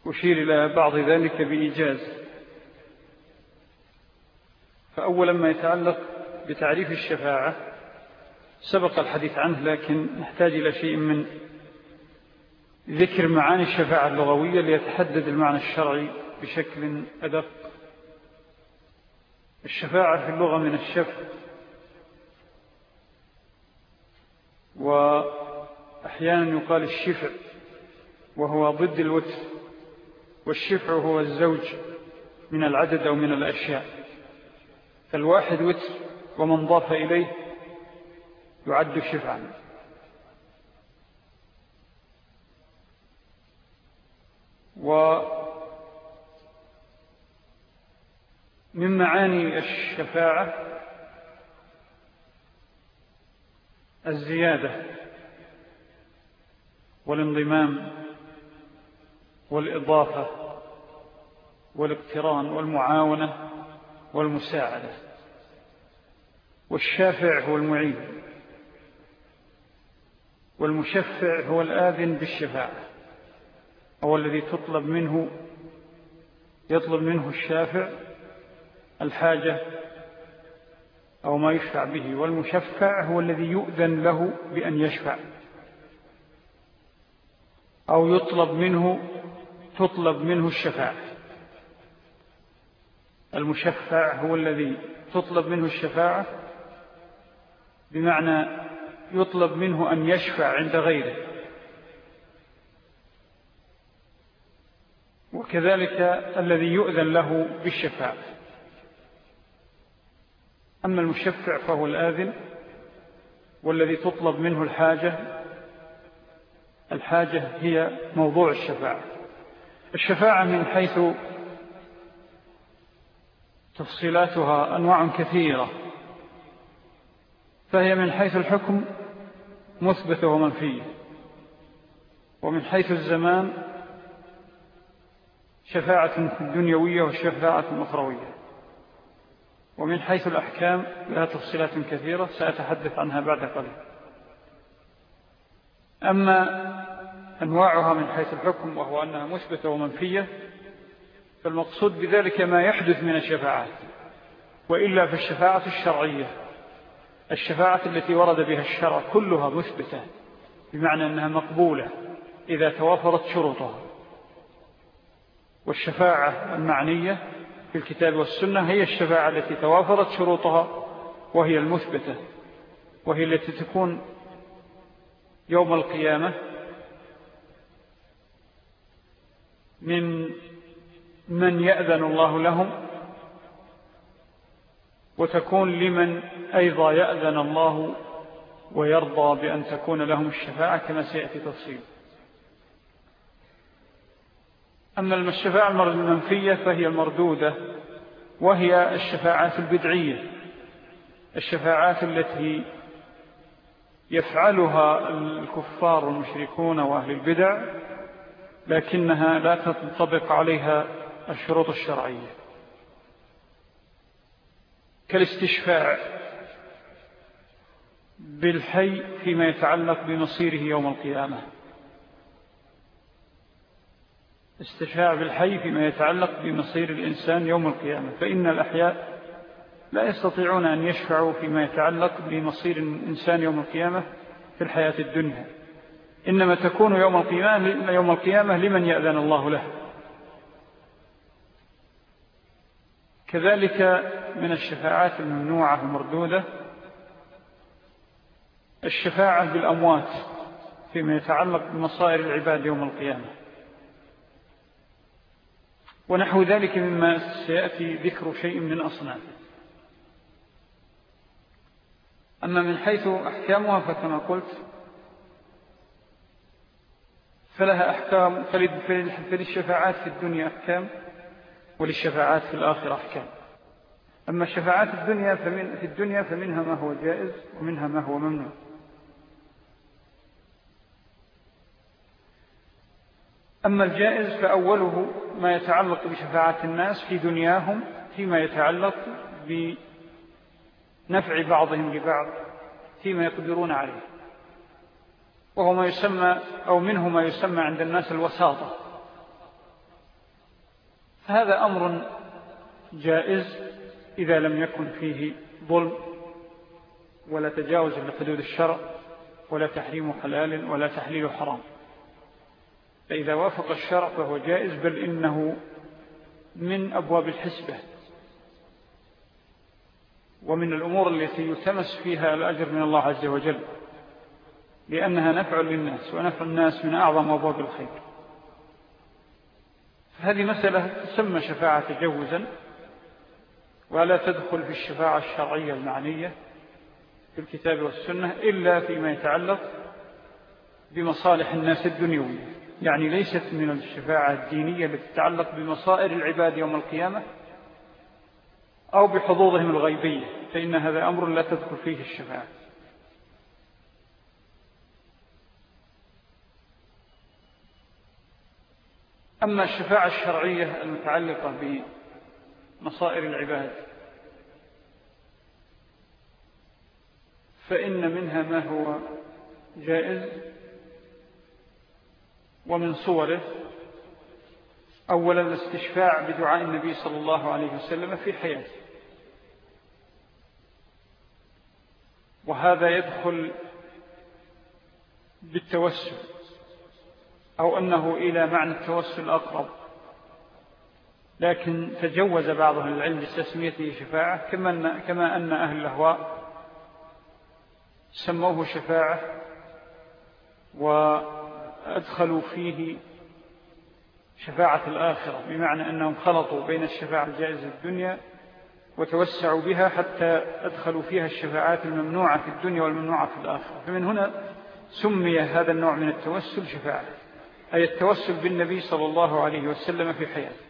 أشير إلى بعض ذلك بإيجاز. فأولا ما يتعلق بتعريف الشفاعة. سبق الحديث عنه لكن نحتاج إلى شيء من ذكر معاني الشفاعة اللغوية ليتحدد المعنى الشرعي بشكل أدق. الشفاعة في اللغة من الشف وأحيانا يقال الشفع وهو ضد الوتر والشفع هو الزوج من العدد أو من الأشياء. فالواحد وتر ومن ضاف إليه يعد شفعا. ومن معاني الشفاعة الزيادة والانضمام والإضافة والإقتران والمعاونة والمساعدة والشافع هو المعين والمشفع هو الآذن بالشفاعة أو الذي تطلب منه يطلب منه الشافع الحاجة أو ما يشفع به والمشفع هو الذي يؤذن له بأن يشفع. أو يطلب منه تطلب منه الشفاعة. المشفع هو الذي تطلب منه الشفاعة بمعنى يطلب منه أن يشفع عند غيره. وكذلك الذي يؤذن له بالشفاعة. أما المشفع فهو الآذن والذي تطلب منه الحاجة الحاجة هي موضوع الشفاعة. الشفاعة من حيث تفصيلاتها أنواع كثيرة فهي من حيث الحكم مثبتة ومنفية ومن حيث الزمان شفاعة دنيوية وشفاعة أخروية. ومن حيث الأحكام لها تفصيلات كثيرة سأتحدث عنها بعد قليل. أما أنواعها من حيث الحكم وهو أنها مثبتة ومنفية فالمقصود بذلك ما يحدث من الشفاعات وإلا في الشفاعة الشرعية. الشفاعة التي ورد بها الشرع كلها مثبتة بمعنى أنها مقبولة إذا توافرت شروطها. والشفاعة المعنية في الكتاب والسنة هي الشفاعة التي توافرت شروطها وهي المثبتة وهي التي تكون يوم القيامة من من يأذن الله لهم وتكون لمن أيضا يأذن الله ويرضى بأن تكون لهم الشفاعة كما سيأتي تفصيل أما الشفاعة المنفية فهي المردودة وهي الشفاعات البدعية. الشفاعات التي يفعلها الكفار والمشركون وأهل البدع لكنها لا تنطبق عليها الشروط الشرعية. كالاستشفاع بالحي فيما يتعلق بمصيره يوم القيامة. استشفاع بالحي فيما يتعلق بمصير الإنسان يوم القيامة. فإن الأحياء لا يستطيعون أن يشفعوا فيما يتعلق بمصير الإنسان يوم القيامة في الحياة الدنيا. إنما تكون يوم القيامة, يوم القيامة لمن يأذن الله له. كذلك من الشفاعات الممنوعة المردودة الشفاعة بالأموات فيما يتعلق بمصائر العباد يوم القيامة. ونحو ذلك مما سيأتي ذكر شيء من أصنافه أما من حيث أحكامها فكما قلت فلها أحكام فللشفاعات في الدنيا أحكام وللشفاعات في الآخرة أحكام. أما الشفاعات الدنيا فمن في الدنيا فمنها ما هو جائز ومنها ما هو ممنوع. أما الجائز فأوله ما يتعلق بشفاعة الناس في دنياهم فيما يتعلق بنفع بعضهم لبعض فيما يقدرون عليه. وهو ما يسمى أو منه ما يسمى عند الناس الوساطة. فهذا أمر جائز إذا لم يكن فيه ظلم ولا تجاوز لحدود الشرع ولا تحريم حلال ولا تحليل حرام. فإذا وافق الشرع فهو جائز بل إنه من أبواب الحسبة. ومن الأمور التي يلتمس فيها الأجر من الله عز وجل لأنها نفع للناس ونفع الناس من أعظم أبواب الخير. هذه مسألة تسمى شفاعة تجوزا ولا تدخل في الشفاعة الشرعية المعنية في الكتاب والسنة إلا فيما يتعلق بمصالح الناس الدنيوية. يعني ليست من الشفاعة الدينية التي تتعلق بمصائر العباد يوم القيامة أو بحظوظهم الغيبية فإن هذا أمر لا تدخل فيه الشفاعة. أما الشفاعة الشرعية المتعلقة بمصائر العباد فإن منها ما هو جائز ومن صوره أولا الاستشفاع بدعاء النبي صلى الله عليه وسلم في حياته. وهذا يدخل بالتوسل أو أنه إلى معنى التوسل أقرب لكن تجوز بعض أهل العلم بتسميته شفاعة كما أن, كما أن أهل الأهواء سموه شفاعة وأدخلوا فيه شفاعة الآخرة بمعنى أنهم خلطوا بين الشفاعة الجائزة الدنيا وتوسعوا بها حتى أدخلوا فيها الشفاعات الممنوعة في الدنيا والممنوعة في الآخرة. فمن هنا سمي هذا النوع من التوسل شفاعة أي التوسل بالنبي صلى الله عليه وسلم في حياته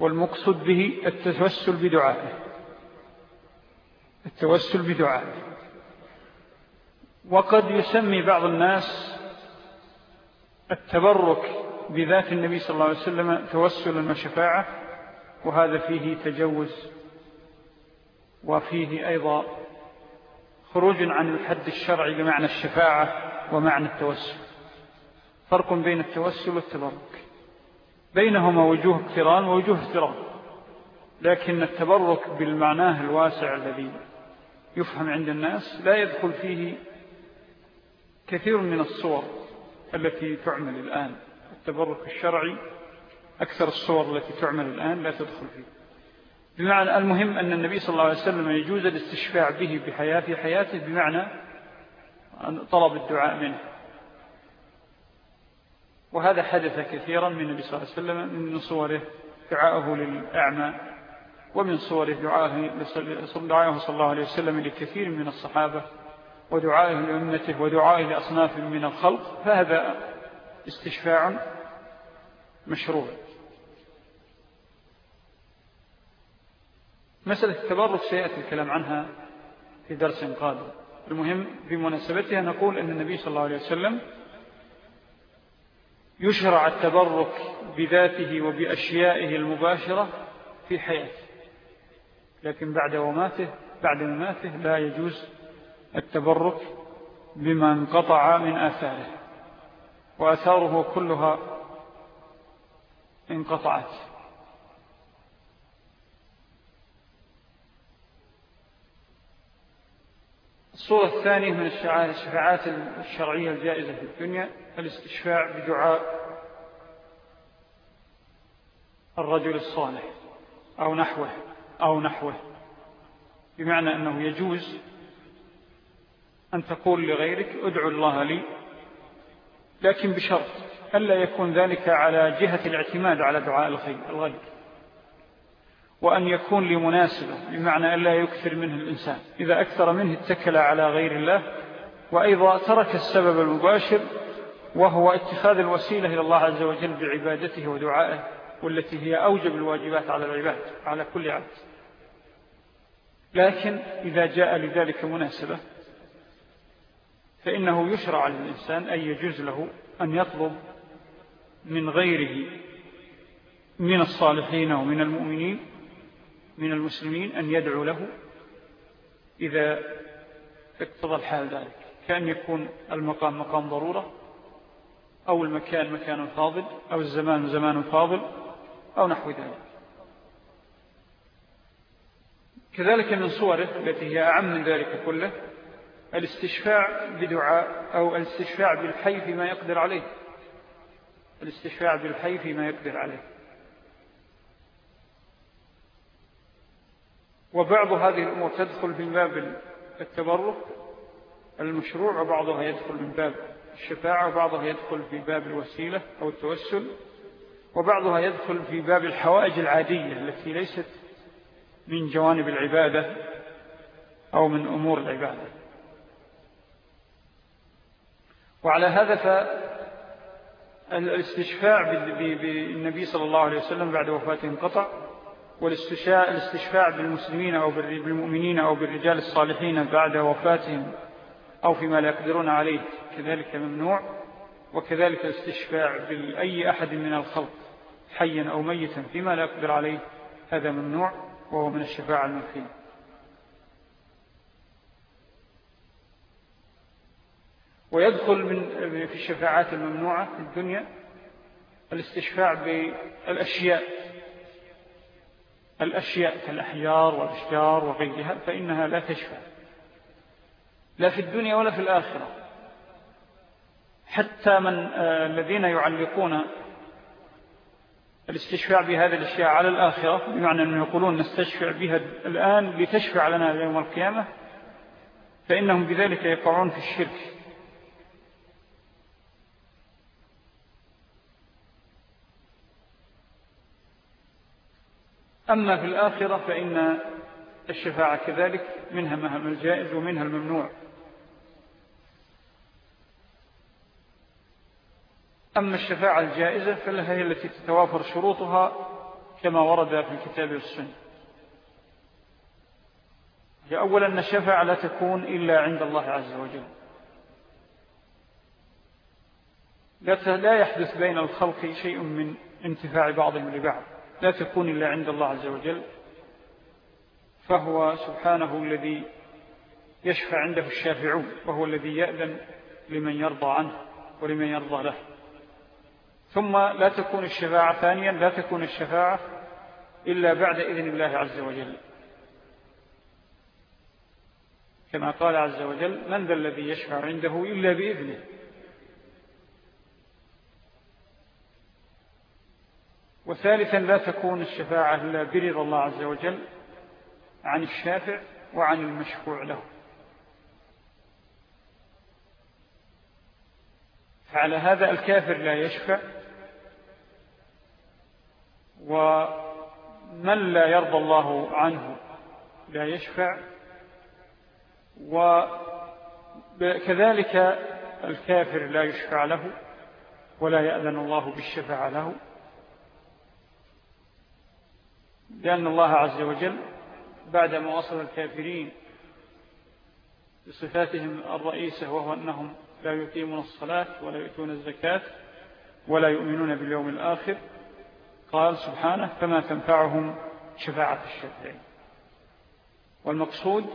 والمقصد به التوسل بدعائه. التوسل بدعائه. وقد يسمي بعض الناس التبرك بذات النبي صلى الله عليه وسلم توسلا وشفاعة وهذا فيه تجوز وفيه أيضا خروج عن الحد الشرعي بمعنى الشفاعة ومعنى التوسل. فرق بين التوسل والتبرك. بينهما وجوه اقتران ووجوه احترام لكن التبرك بالمعناه الواسع الذي يفهم عند الناس لا يدخل فيه كثير من الصور. التي تعمل الآن. التبرك الشرعي أكثر الصور التي تعمل الآن لا تدخل فيه. بمعنى المهم أن النبي صلى الله عليه وسلم يجوز الاستشفاع به بحياة في حياته بمعنى طلب الدعاء منه. وهذا حدث كثيرا من النبي صلى الله عليه وسلم من صوره دعاءه للأعمى ومن صوره دعاءه دعاءه صلى الله عليه وسلم لكثير من الصحابة. ودعائه لأمته ودعائه لأصناف من الخلق فهذا استشفاع مشروع. مسألة التبرك سيأتي الكلام عنها في درس قادم. المهم بمناسبتها نقول أن النبي صلى الله عليه وسلم يشرع التبرك بذاته وبأشيائه المباشرة في حياته. لكن بعد وماته بعد مماته لا يجوز التبرك بما انقطع من آثاره وآثاره كلها انقطعت. الصورة الثانية من الشفاعات الشرعية الجائزة في الدنيا الاستشفاع بدعاء الرجل الصالح أو نحوه أو نحوه بمعنى أنه يجوز أن تقول لغيرك ادعو الله لي. لكن بشرط ألا يكون ذلك على جهة الاعتماد على دعاء الغير وأن يكون لمناسبة بمعنى ألا يكثر منه الإنسان. إذا أكثر منه اتكل على غير الله وأيضا ترك السبب المباشر وهو اتخاذ الوسيلة إلى الله عز وجل بعبادته ودعائه والتي هي أوجب الواجبات على العباد على كل عبد. لكن إذا جاء لذلك مناسبة فإنه يشرع للإنسان أن يجوز له أن يطلب من غيره من الصالحين ومن المؤمنين من المسلمين أن يدعو له إذا اقتضى الحال ذلك كأن يكون المقام مقام ضرورة أو المكان مكان فاضل أو الزمان زمان فاضل أو نحو ذلك. كذلك من صوره التي هي أعم من ذلك كله الاستشفاع بدعاء أو الاستشفاع بالحي فيما يقدر عليه. الاستشفاع بالحي فيما يقدر عليه. وبعض هذه الأمور تدخل في باب التبرك المشروع وبعضها يدخل من باب الشفاعة وبعضها يدخل في باب الوسيلة أو التوسل وبعضها يدخل في باب الحوائج العادية التي ليست من جوانب العبادة أو من أمور العبادة. وعلى هذا فالاستشفاع بالنبي صلى الله عليه وسلم بعد وفاته انقطع والاستشفاع بالمسلمين أو بالمؤمنين أو بالرجال الصالحين بعد وفاتهم أو فيما لا يقدرون عليه كذلك ممنوع وكذلك الاستشفاع بأي أحد من الخلق حيا أو ميتا فيما لا يقدر عليه هذا ممنوع وهو من الشفاعة المنفية ويدخل من في الشفاعات الممنوعة في الدنيا الاستشفاع بالأشياء الأشياء كالأحيار والأشجار وغيرها فإنها لا تشفع لا في الدنيا ولا في الآخرة. حتى من آه الذين يعلقون الاستشفاع بهذه الأشياء على الآخرة بمعنى أنهم يقولون نستشفع بها الآن لتشفع لنا يوم القيامة فإنهم بذلك يقعون في الشرك. أما في الآخرة فإن الشفاعة كذلك منها مهم الجائز ومنها الممنوع. أما الشفاعة الجائزة فلها هي التي تتوافر شروطها كما ورد في الكتاب والسنة. أولا أن الشفاعة لا تكون إلا عند الله عز وجل. لا يحدث بين الخلق شيء من انتفاع بعضهم لبعض. لا تكون إلا عند الله عز وجل فهو سبحانه الذي يشفع عنده الشافعون وهو الذي يأذن لمن يرضى عنه ولمن يرضى له. ثم لا تكون الشفاعة ثانيا لا تكون الشفاعة إلا بعد إذن الله عز وجل. كما قال عز وجل من ذا الذي يشفع عنده إلا بإذنه. وثالثا لا تكون الشفاعة إلا برضا الله عز وجل عن الشافع وعن المشفوع له. فعلى هذا الكافر لا يشفع ومن لا يرضى الله عنه لا يشفع وكذلك الكافر لا يشفع له ولا يأذن الله بالشفاعة له. لأن الله عز وجل بعدما وصل الكافرين بصفاتهم الرئيسة وهو أنهم لا يقيمون الصلاة ولا يؤتون الزكاة ولا يؤمنون باليوم الآخر قال سبحانه فما تنفعهم شفاعة الشافعين. والمقصود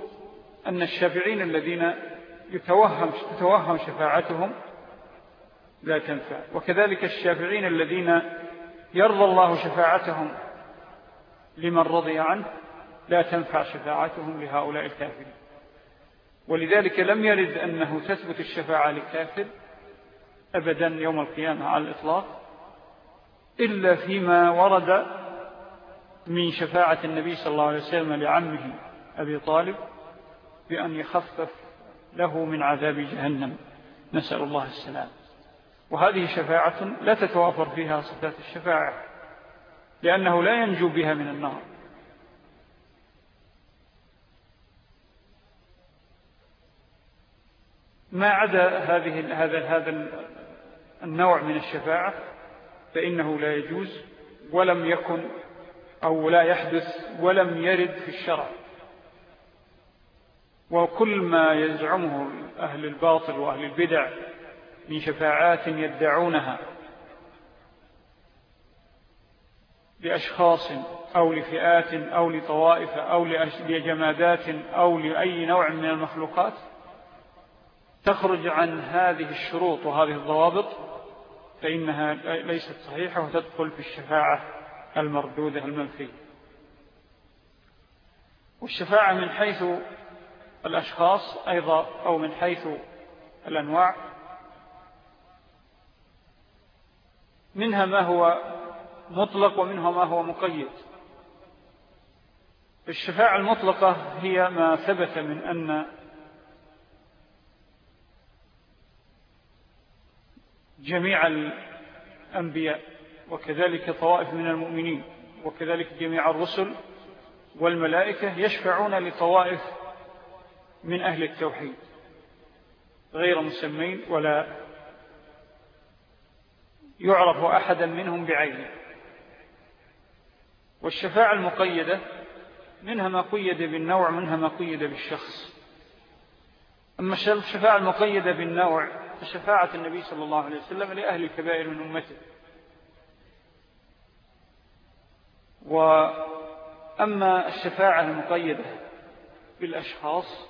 أن الشافعين الذين يتوهم, تتوهم شفاعتهم لا تنفع. وكذلك الشافعين الذين يرضى الله شفاعتهم لمن رضي عنه لا تنفع شفاعتهم لهؤلاء الكافرين. ولذلك لم يرد أنه تثبت الشفاعة للكافر أبدا يوم القيامة على الإطلاق إلا فيما ورد من شفاعة النبي صلى الله عليه وسلم لعمه أبي طالب بأن يخفف له من عذاب جهنم. نسأل الله السلام وهذه شفاعة لا تتوافر فيها صفات الشفاعة. لأنه لا ينجو بها من النار. ما عدا هذه هذا هذا النوع من الشفاعة فإنه لا يجوز ولم يكن أو لا يحدث ولم يرد في الشرع. وكل ما يزعمه أهل الباطل وأهل البدع من شفاعات يدعونها. لأشخاص أو لفئات أو لطوائف أو لجمادات أو لأي نوع من المخلوقات تخرج عن هذه الشروط وهذه الضوابط فإنها ليست صحيحة وتدخل في الشفاعة المردودة المنفية. والشفاعة من حيث الأشخاص أيضا أو من حيث الأنواع منها ما هو مطلق ومنها ما هو مقيد. الشفاعة المطلقة هي ما ثبت من أن جميع الأنبياء وكذلك طوائف من المؤمنين وكذلك جميع الرسل والملائكة يشفعون لطوائف من أهل التوحيد غير مسمين ولا يعرف أحدا منهم بعينه. والشفاعة المقيدة منها ما قيد بالنوع منها ما قيد بالشخص. أما الشفاعة المقيدة بالنوع فشفاعة النبي صلى الله عليه وسلم لأهل الكبائر من أمته. وأما الشفاعة المقيدة بالأشخاص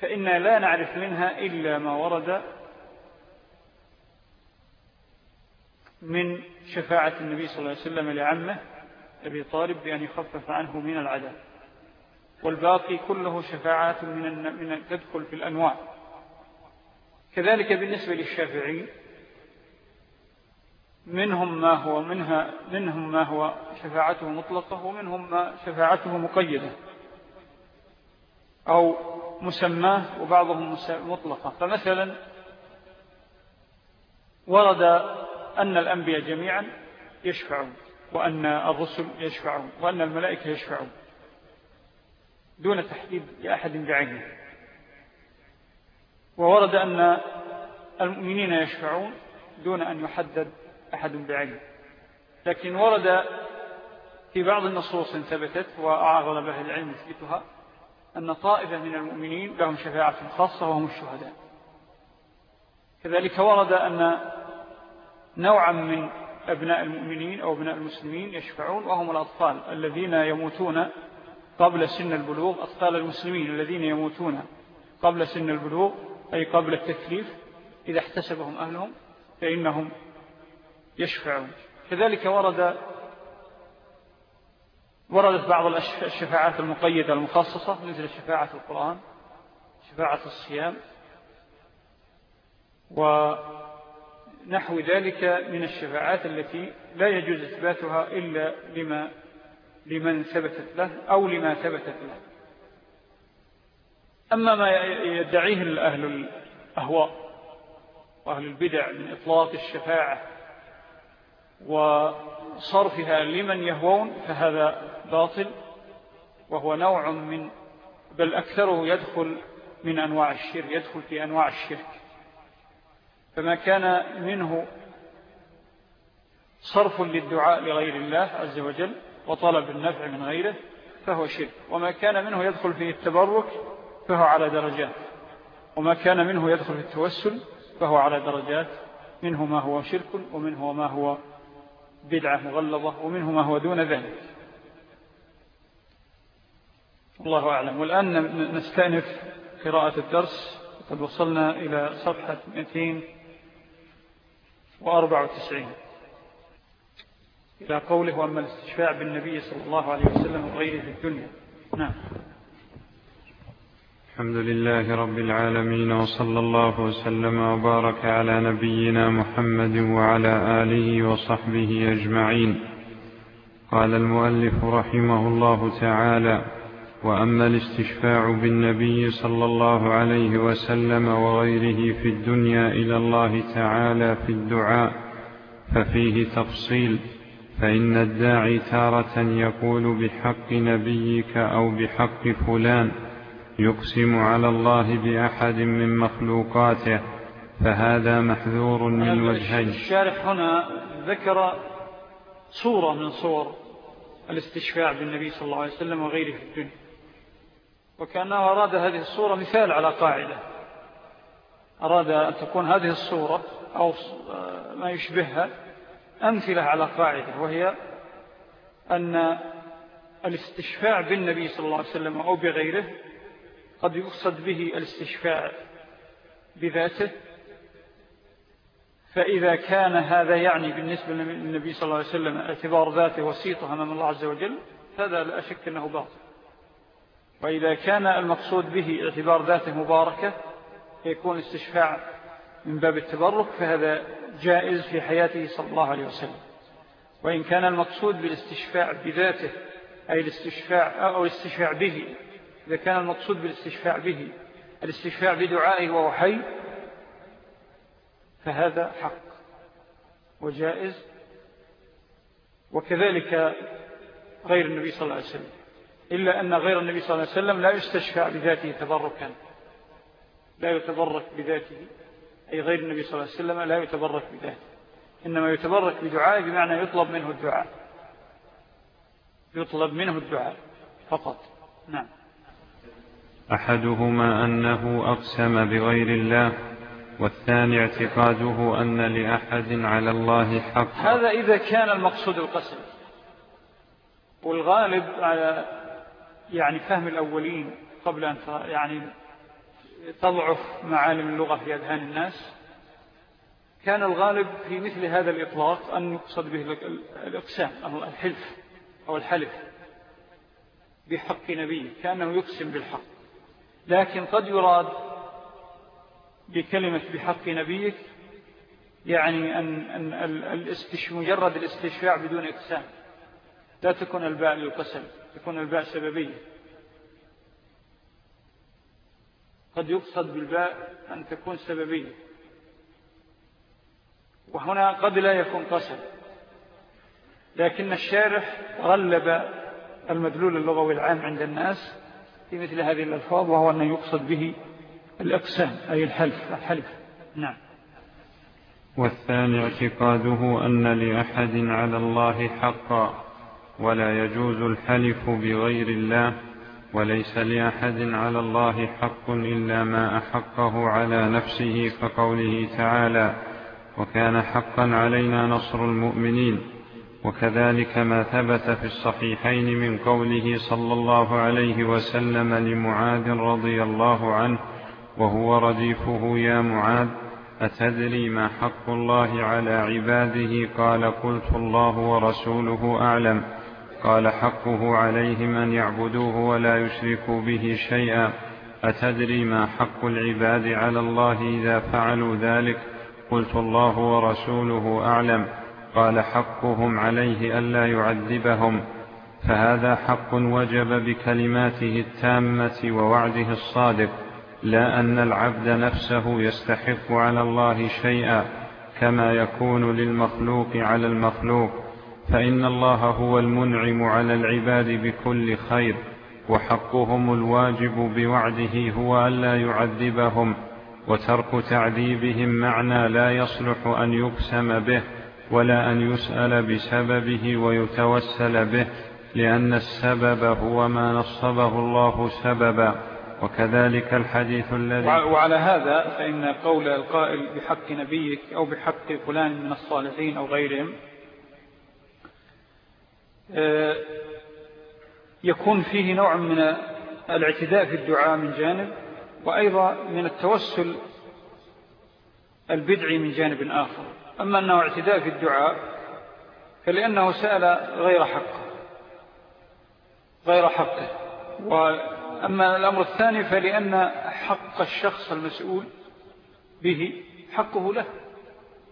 فإنا لا نعرف منها إلا ما ورد من شفاعة النبي صلى الله عليه وسلم لعمه أبي طالب بأن يخفف عنه من العذاب. والباقي كله شفاعات من, من تدخل في الأنواع. كذلك بالنسبة للشافعين منهم ما هو منها منهم ما هو شفاعته مطلقة ومنهم ما شفاعته مقيدة. أو مسماه وبعضهم مطلقة. فمثلا ورد أن الأنبياء جميعا يشفعون وأن الرسل يشفعون وأن الملائكة يشفعون دون تحديد لأحد بعينه. وورد أن المؤمنين يشفعون دون أن يحدد أحد بعينه. لكن ورد في بعض النصوص ثبتت وأعغل به العلم يثبتها أن طائفة من المؤمنين لهم شفاعة خاصة وهم الشهداء. كذلك ورد أن نوعا من أبناء المؤمنين أو أبناء المسلمين يشفعون وهم الأطفال الذين يموتون قبل سن البلوغ أطفال المسلمين الذين يموتون قبل سن البلوغ أي قبل التكليف. إذا احتسبهم أهلهم فإنهم يشفعون. كذلك ورد وردت بعض الشفاعات المقيدة المخصصة مثل شفاعة القرآن شفاعة الصيام ونحو ذلك من الشفاعات التي لا يجوز إثباتها إلا لما لمن ثبتت له أو لما ثبتت له. أما ما يدعيه أهل الأهواء وأهل البدع من إطلاق الشفاعة وصرفها لمن يهوون فهذا باطل وهو نوع من بل أكثره يدخل من أنواع الشرك يدخل في أنواع الشرك. فما كان منه صرف للدعاء لغير الله عز وجل وطلب النفع من غيره فهو شرك. وما كان منه يدخل في التبرك فهو على درجات. وما كان منه يدخل في التوسل فهو على درجات. منه ما هو شرك ومنه ما هو بدعة مغلظة ومنه ما هو دون ذلك. الله أعلم. والآن نستأنف قراءة الدرس. قد وصلنا إلى صفحة 294 إلى قوله وأما الاستشفاع بالنبي صلى الله عليه وسلم وغيره في الدنيا. نعم. الحمد لله رب العالمين وصلى الله وسلم وبارك على نبينا محمد وعلى آله وصحبه أجمعين. قال المؤلف رحمه الله تعالى وأما الاستشفاع بالنبي صلى الله عليه وسلم وغيره في الدنيا إلى الله تعالى في الدعاء ففيه تفصيل فإن الداعي تارة يقول بحق نبيك أو بحق فلان يقسم على الله بأحد من مخلوقاته فهذا محذور من وجهين. الشارح هنا ذكر صورة من صور الاستشفاع بالنبي صلى الله عليه وسلم وغيره في الدنيا. وكأنه أراد هذه الصورة مثال على قاعدة. أراد أن تكون هذه الصورة أو ما يشبهها أمثلة على قاعدة وهي أن الاستشفاع بالنبي صلى الله عليه وسلم أو بغيره قد يقصد به الاستشفاع بذاته. فإذا كان هذا يعني بالنسبة للنبي صلى الله عليه وسلم اعتبار ذاته وسيطة أمام الله عز وجل هذا لا أشك أنه باطل. وإذا كان المقصود به اعتبار ذاته مباركة يكون استشفاع من باب التبرك فهذا جائز في حياته صلى الله عليه وسلم. وإن كان المقصود بالاستشفاع بذاته أي الاستشفاع أو الاستشفاع به إذا كان المقصود بالاستشفاع به الاستشفاع بدعائه وهو حي فهذا حق وجائز. وكذلك غير النبي صلى الله عليه وسلم. إلا أن غير النبي صلى الله عليه وسلم لا يستشفع بذاته تبركا. لا يتبرك بذاته. أي غير النبي صلى الله عليه وسلم لا يتبرك بذاته. إنما يتبرك بدعائه بمعنى يطلب منه الدعاء. يطلب منه الدعاء فقط. نعم. أحدهما أنه أقسم بغير الله والثاني اعتقاده أن لأحد على الله حق. هذا إذا كان المقصود القسم. والغالب على يعني فهم الأولين قبل أن يعني تضعف معالم اللغة في أذهان الناس كان الغالب في مثل هذا الإطلاق أن يقصد به الإقسام أو الحلف أو الحلف بحق نبيه كأنه يقسم بالحق. لكن قد يراد بكلمة بحق نبيك يعني أن, أن مجرد الاستشفاع بدون إقسام لا تكون الباء للقسم. تكون الباء سببية. قد يقصد بالباء أن تكون سببية. وهنا قد لا يكون قسم لكن الشارح غلب المدلول اللغوي العام عند الناس في مثل هذه الألفاظ وهو أن يقصد به الأقسام أي الحلف الحلف. نعم. والثاني اعتقاده أن لأحد على الله حقا. ولا يجوز الحلف بغير الله وليس لأحد على الله حق إلا ما أحقه على نفسه كقوله تعالى وكان حقا علينا نصر المؤمنين. وكذلك ما ثبت في الصحيحين من قوله صلى الله عليه وسلم لمعاذ رضي الله عنه وهو رديفه يا معاذ أتدري ما حق الله على عباده؟ قال قلت الله ورسوله أعلم. قال حقه عليهم أن يعبدوه ولا يشركوا به شيئا. أتدري ما حق العباد على الله إذا فعلوا ذلك؟ قلت الله ورسوله أعلم. قال حقهم عليه ألا يعذبهم. فهذا حق وجب بكلماته التامة ووعده الصادق. لا أن العبد نفسه يستحق على الله شيئا كما يكون للمخلوق على المخلوق. فإن الله هو المنعم على العباد بكل خير وحقهم الواجب بوعده هو ألا يعذبهم وترك تعذيبهم معنى لا يصلح أن يقسم به ولا أن يسأل بسببه ويتوسل به لأن السبب هو ما نصبه الله سببا. وكذلك الحديث الذي وعلى هذا فإن قول القائل بحق نبيك أو بحق فلان من الصالحين أو غيرهم يكون فيه نوع من الاعتداء في الدعاء من جانب وأيضا من التوسل البدعي من جانب آخر. أما أنه اعتداء في الدعاء فلأنه سأل غير حقه غير حقه. وأما الأمر الثاني فلأن حق الشخص المسؤول به حقه له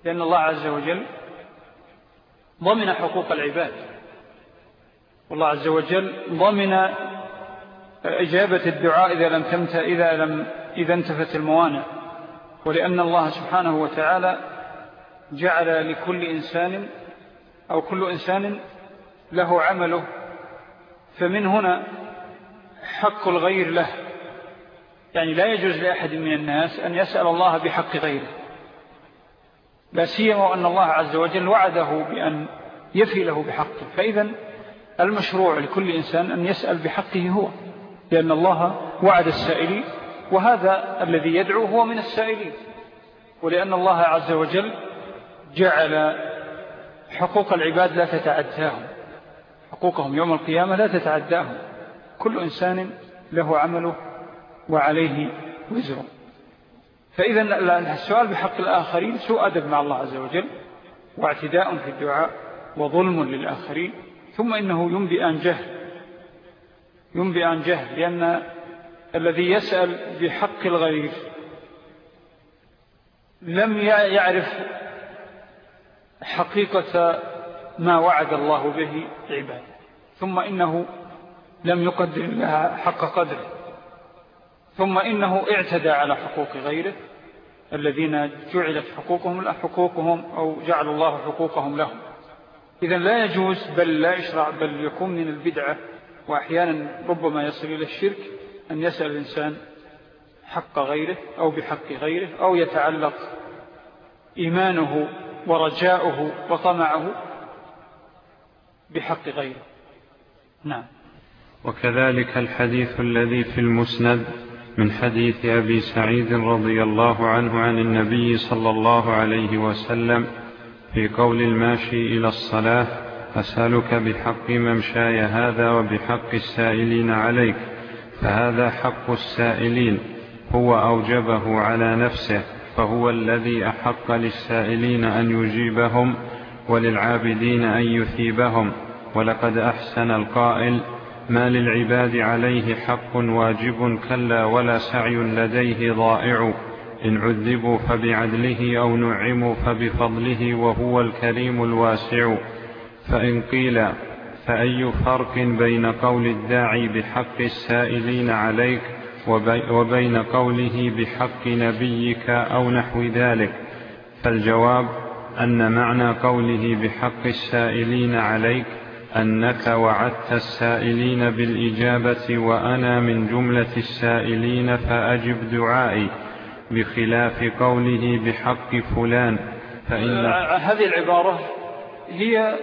لأن الله عز وجل ضمن حقوق العباد. والله عز وجل ضمن إجابة الدعاء إذا لم تمت إذا لم إذا انتفت الموانع. ولأن الله سبحانه وتعالى جعل لكل إنسان أو كل إنسان له عمله. فمن هنا حق الغير له. يعني لا يجوز لأحد من الناس أن يسأل الله بحق غيره. لا سيما أن الله عز وجل وعده بأن يفي له بحقه. فإذا المشروع لكل إنسان أن يسأل بحقه هو لأن الله وعد السائلين وهذا الذي يدعو هو من السائلين. ولأن الله عز وجل جعل حقوق العباد لا تتعداهم حقوقهم يوم القيامة لا تتعداهم. كل إنسان له عمله وعليه وزره. فإذا السؤال بحق الآخرين سوء أدب مع الله عز وجل واعتداء في الدعاء وظلم للآخرين. ثم إنه ينبئ عن جهل ينبئ عن جهل لأن الذي يسأل بحق الغير لم يعرف حقيقة ما وعد الله به عباده. ثم إنه لم يقدر لها حق قدره. ثم إنه اعتدى على حقوق غيره. الذين جعلت حقوقهم لا حقوقهم أو جعل الله حقوقهم لهم. إذا لا يجوز بل لا يشرع بل يكون من البدعة وأحيانا ربما يصل إلى الشرك أن يسأل الإنسان حق غيره أو بحق غيره أو يتعلق إيمانه ورجاؤه وطمعه بحق غيره. نعم. وكذلك الحديث الذي في المسند من حديث أبي سعيد رضي الله عنه عن النبي صلى الله عليه وسلم في قول الماشي إلى الصلاة أسألك بحق ممشاي هذا وبحق السائلين عليك فهذا حق السائلين هو أوجبه على نفسه فهو الذي أحق للسائلين أن يجيبهم وللعابدين أن يثيبهم ولقد أحسن القائل ما للعباد عليه حق واجب كلا ولا سعي لديه ضائع. إن عذبوا فبعدله أو نعموا فبفضله وهو الكريم الواسع. فإن قيل فأي فرق بين قول الداعي بحق السائلين عليك وبين قوله بحق نبيك أو نحو ذلك؟ فالجواب أن معنى قوله بحق السائلين عليك أنك وعدت السائلين بالإجابة وأنا من جملة السائلين فأجب دعائي. بخلاف قوله بحق فلان فإن هذه العبارة هي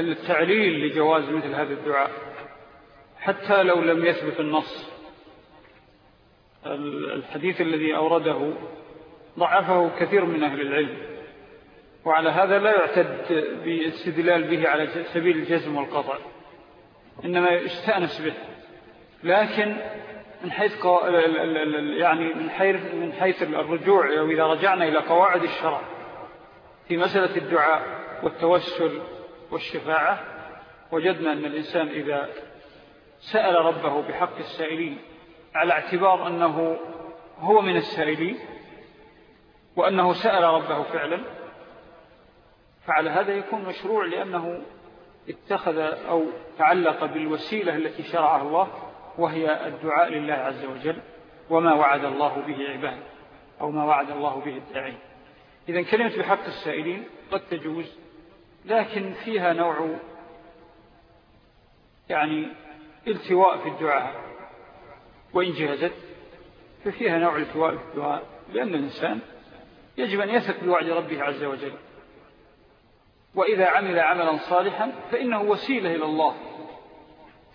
التعليل لجواز مثل هذا الدعاء حتى لو لم يثبت النص. الحديث الذي أورده ضعفه كثير من أهل العلم وعلى هذا لا يعتد باستدلال به على سبيل الجزم والقطع إنما يستأنس به. لكن من حيث يعني من حيث من حيث الرجوع إذا رجعنا إلى قواعد الشرع في مسألة الدعاء والتوسل والشفاعة وجدنا أن الإنسان إذا سأل ربه بحق السائلين على اعتبار أنه هو من السائلين وأنه سأل ربه فعلا فعلى هذا يكون مشروع لأنه اتخذ أو تعلق بالوسيلة التي شرعها الله وهي الدعاء لله عز وجل وما وعد الله به عباده أو ما وعد الله به الداعين. إذا كلمة بحق السائلين قد تجوز لكن فيها نوع يعني التواء في الدعاء وإن جهزت ففيها نوع التواء في الدعاء لأن الإنسان يجب أن يثق بوعد ربه عز وجل. وإذا عمل عملا صالحا فإنه وسيلة إلى الله.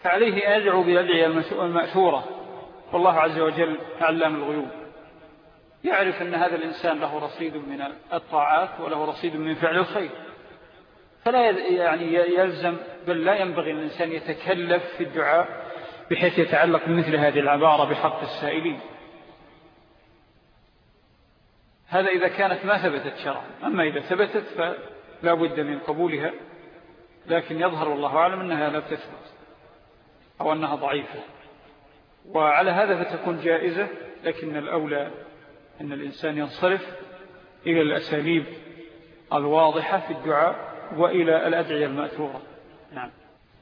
فعليه أن يدعو بالأدعية المأثورة. والله عز وجل علام الغيوب. يعرف أن هذا الإنسان له رصيد من الطاعات وله رصيد من فعل الخير. فلا يعني يلزم بل لا ينبغي الإنسان يتكلف في الدعاء بحيث يتعلق بمثل هذه العبارة بحق السائلين. هذا إذا كانت ما ثبتت شرعا. أما إذا ثبتت فلا بد من قبولها. لكن يظهر والله أعلم أنها لا تثبت. أو أنها ضعيفة. وعلى هذا فتكون جائزة لكن الأولى أن الإنسان ينصرف إلى الأساليب الواضحة في الدعاء وإلى الأدعية المأثورة. نعم.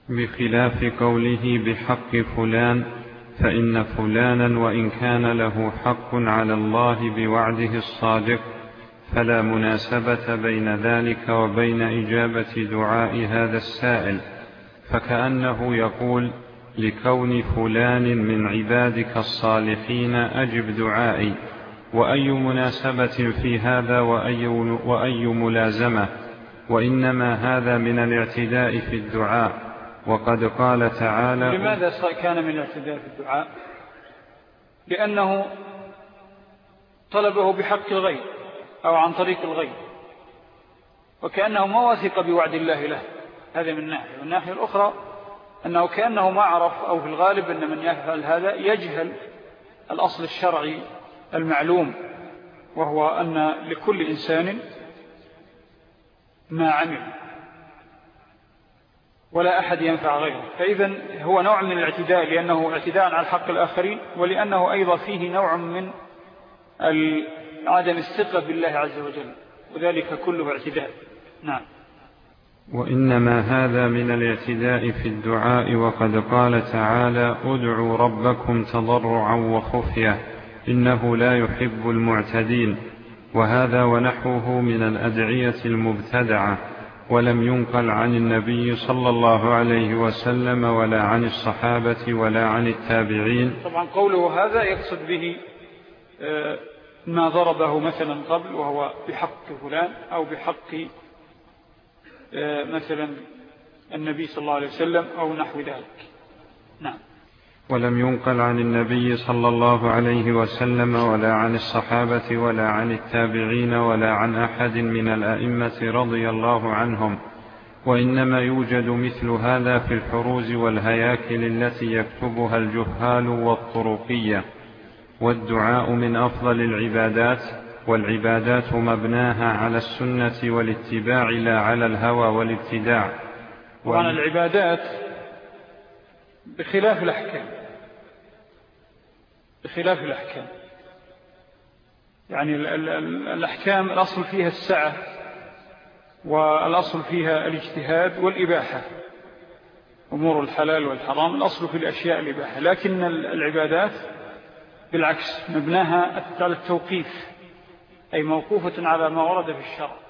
بخلاف قوله بحق فلان فإن فلانا وإن كان له حق على الله بوعده الصادق فلا مناسبة بين ذلك وبين إجابة دعاء هذا السائل. فكأنه يقول لكون فلان من عبادك الصالحين أجب دعائي. وأي مناسبة في هذا وأي, وأي ملازمة. وإنما هذا من الاعتداء في الدعاء. وقد قال تعالى لماذا كان من الاعتداء في الدعاء؟ لأنه طلبه بحق الغير أو عن طريق الغير وكأنه ما وثق بوعد الله له. هذا من ناحية والناحية الأخرى أنه كأنه ما عرف أو في الغالب أن من يفعل هذا يجهل الأصل الشرعي المعلوم وهو أن لكل إنسان ما عمل ولا أحد ينفع غيره. فإذا هو نوع من الاعتداء لأنه اعتداء على حق الآخرين ولأنه أيضا فيه نوع من عدم الثقة بالله عز وجل وذلك كله اعتداء. نعم. وإنما هذا من الاعتداء في الدعاء وقد قال تعالى ادعوا ربكم تضرعا وخفية إنه لا يحب المعتدين وهذا ونحوه من الأدعية المبتدعة ولم ينقل عن النبي صلى الله عليه وسلم ولا عن الصحابة ولا عن التابعين طبعا قوله هذا يقصد به آه، ما ضربه مثلا قبل وهو بحق فلان أو بحق مثلا النبي صلى الله عليه وسلم أو نحو ذلك. نعم. ولم ينقل عن النبي صلى الله عليه وسلم ولا عن الصحابة ولا عن التابعين ولا عن أحد من الأئمة رضي الله عنهم وإنما يوجد مثل هذا في الحروز والهياكل التي يكتبها الجهال والطرقية والدعاء من أفضل العبادات والعبادات مبناها على السنة والاتباع لا على الهوى والابتداع. وعن العبادات بخلاف الأحكام بخلاف الأحكام. يعني الأحكام الأصل فيها السعة والأصل فيها الاجتهاد والإباحة. أمور الحلال والحرام الأصل في الأشياء الإباحة. لكن العبادات بالعكس مبناها على التوقيف. أي موقوفة على ما ورد في الشرع.